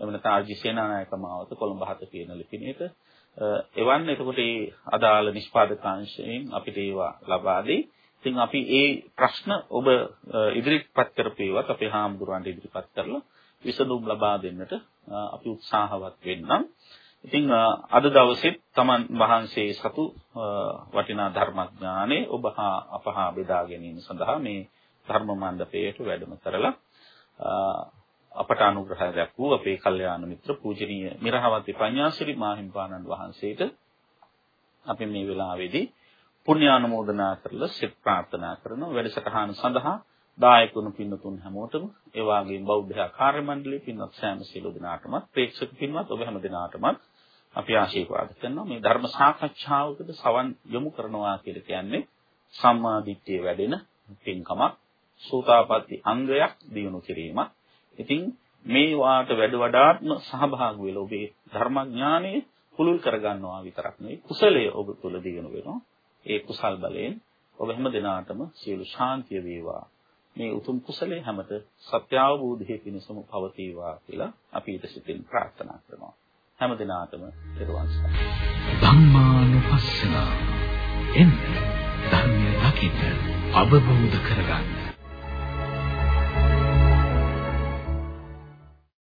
එමෙන්න තාජි සේනානායක මාවත කොළඹ 7 කියන ලිපිණයට එවන් එතකොට ඒ අදාළ නිෂ්පාදකාංශයෙන් අපිට ඒවා ලබා දෙයි. ඉතින් අපි ඒ ප්‍රශ්න ඔබ ඉදිරිපත් කරපේවත් අපේ හාමුදුරන්ට ඉදිරිපත් කරලා විසඳුම් ලබා දෙන්නට අපි උත්සාහවත් වෙන්නම්. ඉතින් අද දවසෙත් තමන් වහන්සේ සතු වටිනා ධර්මඥානෙ ඔබ හා අප හා බෙදා ගැනීම සඳහා මේ ධර්ම මණ්ඩපයට වැඩම කරලා අපට අනුග්‍රහය දක්වූ අපේ කල්යාණ මිත්‍ර පූජනීය මිරහවති පඤ්ඤාසිරි මාහිම්පාණන් වහන්සේට අපි මේ වෙලාවේදී පුණ්‍යානුමෝදනා කරලා සිත ප්‍රාර්ථනා කරන වැඩසටහන සඳහා දායකුණු පින්නතුන් හැමෝටම ඒ වගේම බෞද්ධ කාර්ය මණ්ඩලයේ පින්වත් සෑම සියලු දෙනාටම ප්‍රේක්ෂක පින්වත් ඔබ හැම දෙනාටම අපි ආශිර්වාද කරනවා මේ ධර්ම සාකච්ඡාවකට සවන් යොමු කරනවා කියලා කියන්නේ සම්මා දිට්ඨිය වැඩෙන පින්කමක් සෝතාපට්ටි අංගයක් දියුණු කිරීමක්. ඉතින් මේ වාට වැඩ වඩාත්ම සහභාගී වෙලා ඔබේ ධර්මඥානය පුළුල් කරගන්නවා විතරක් නෙවෙයි කුසලය ඔබ තුළ දිනු වෙනවා. ඒ කුසල් බලයෙන් ඔබ හැම දිනාටම සියලු ශාන්තිය වේවා. මේ උතුම් කුසලයේ හැමත සත්‍ය අවබෝධයේ පිණසම පවතිවා කියලා අපි ඊට සිතින් ප්‍රාර්ථනා කරනවා. හැම දිනාටම පෙරවන් සරණයි. ධම්මානුපස්සන එන්න ධර්මය දකින්න අවබෝධ කරගන්න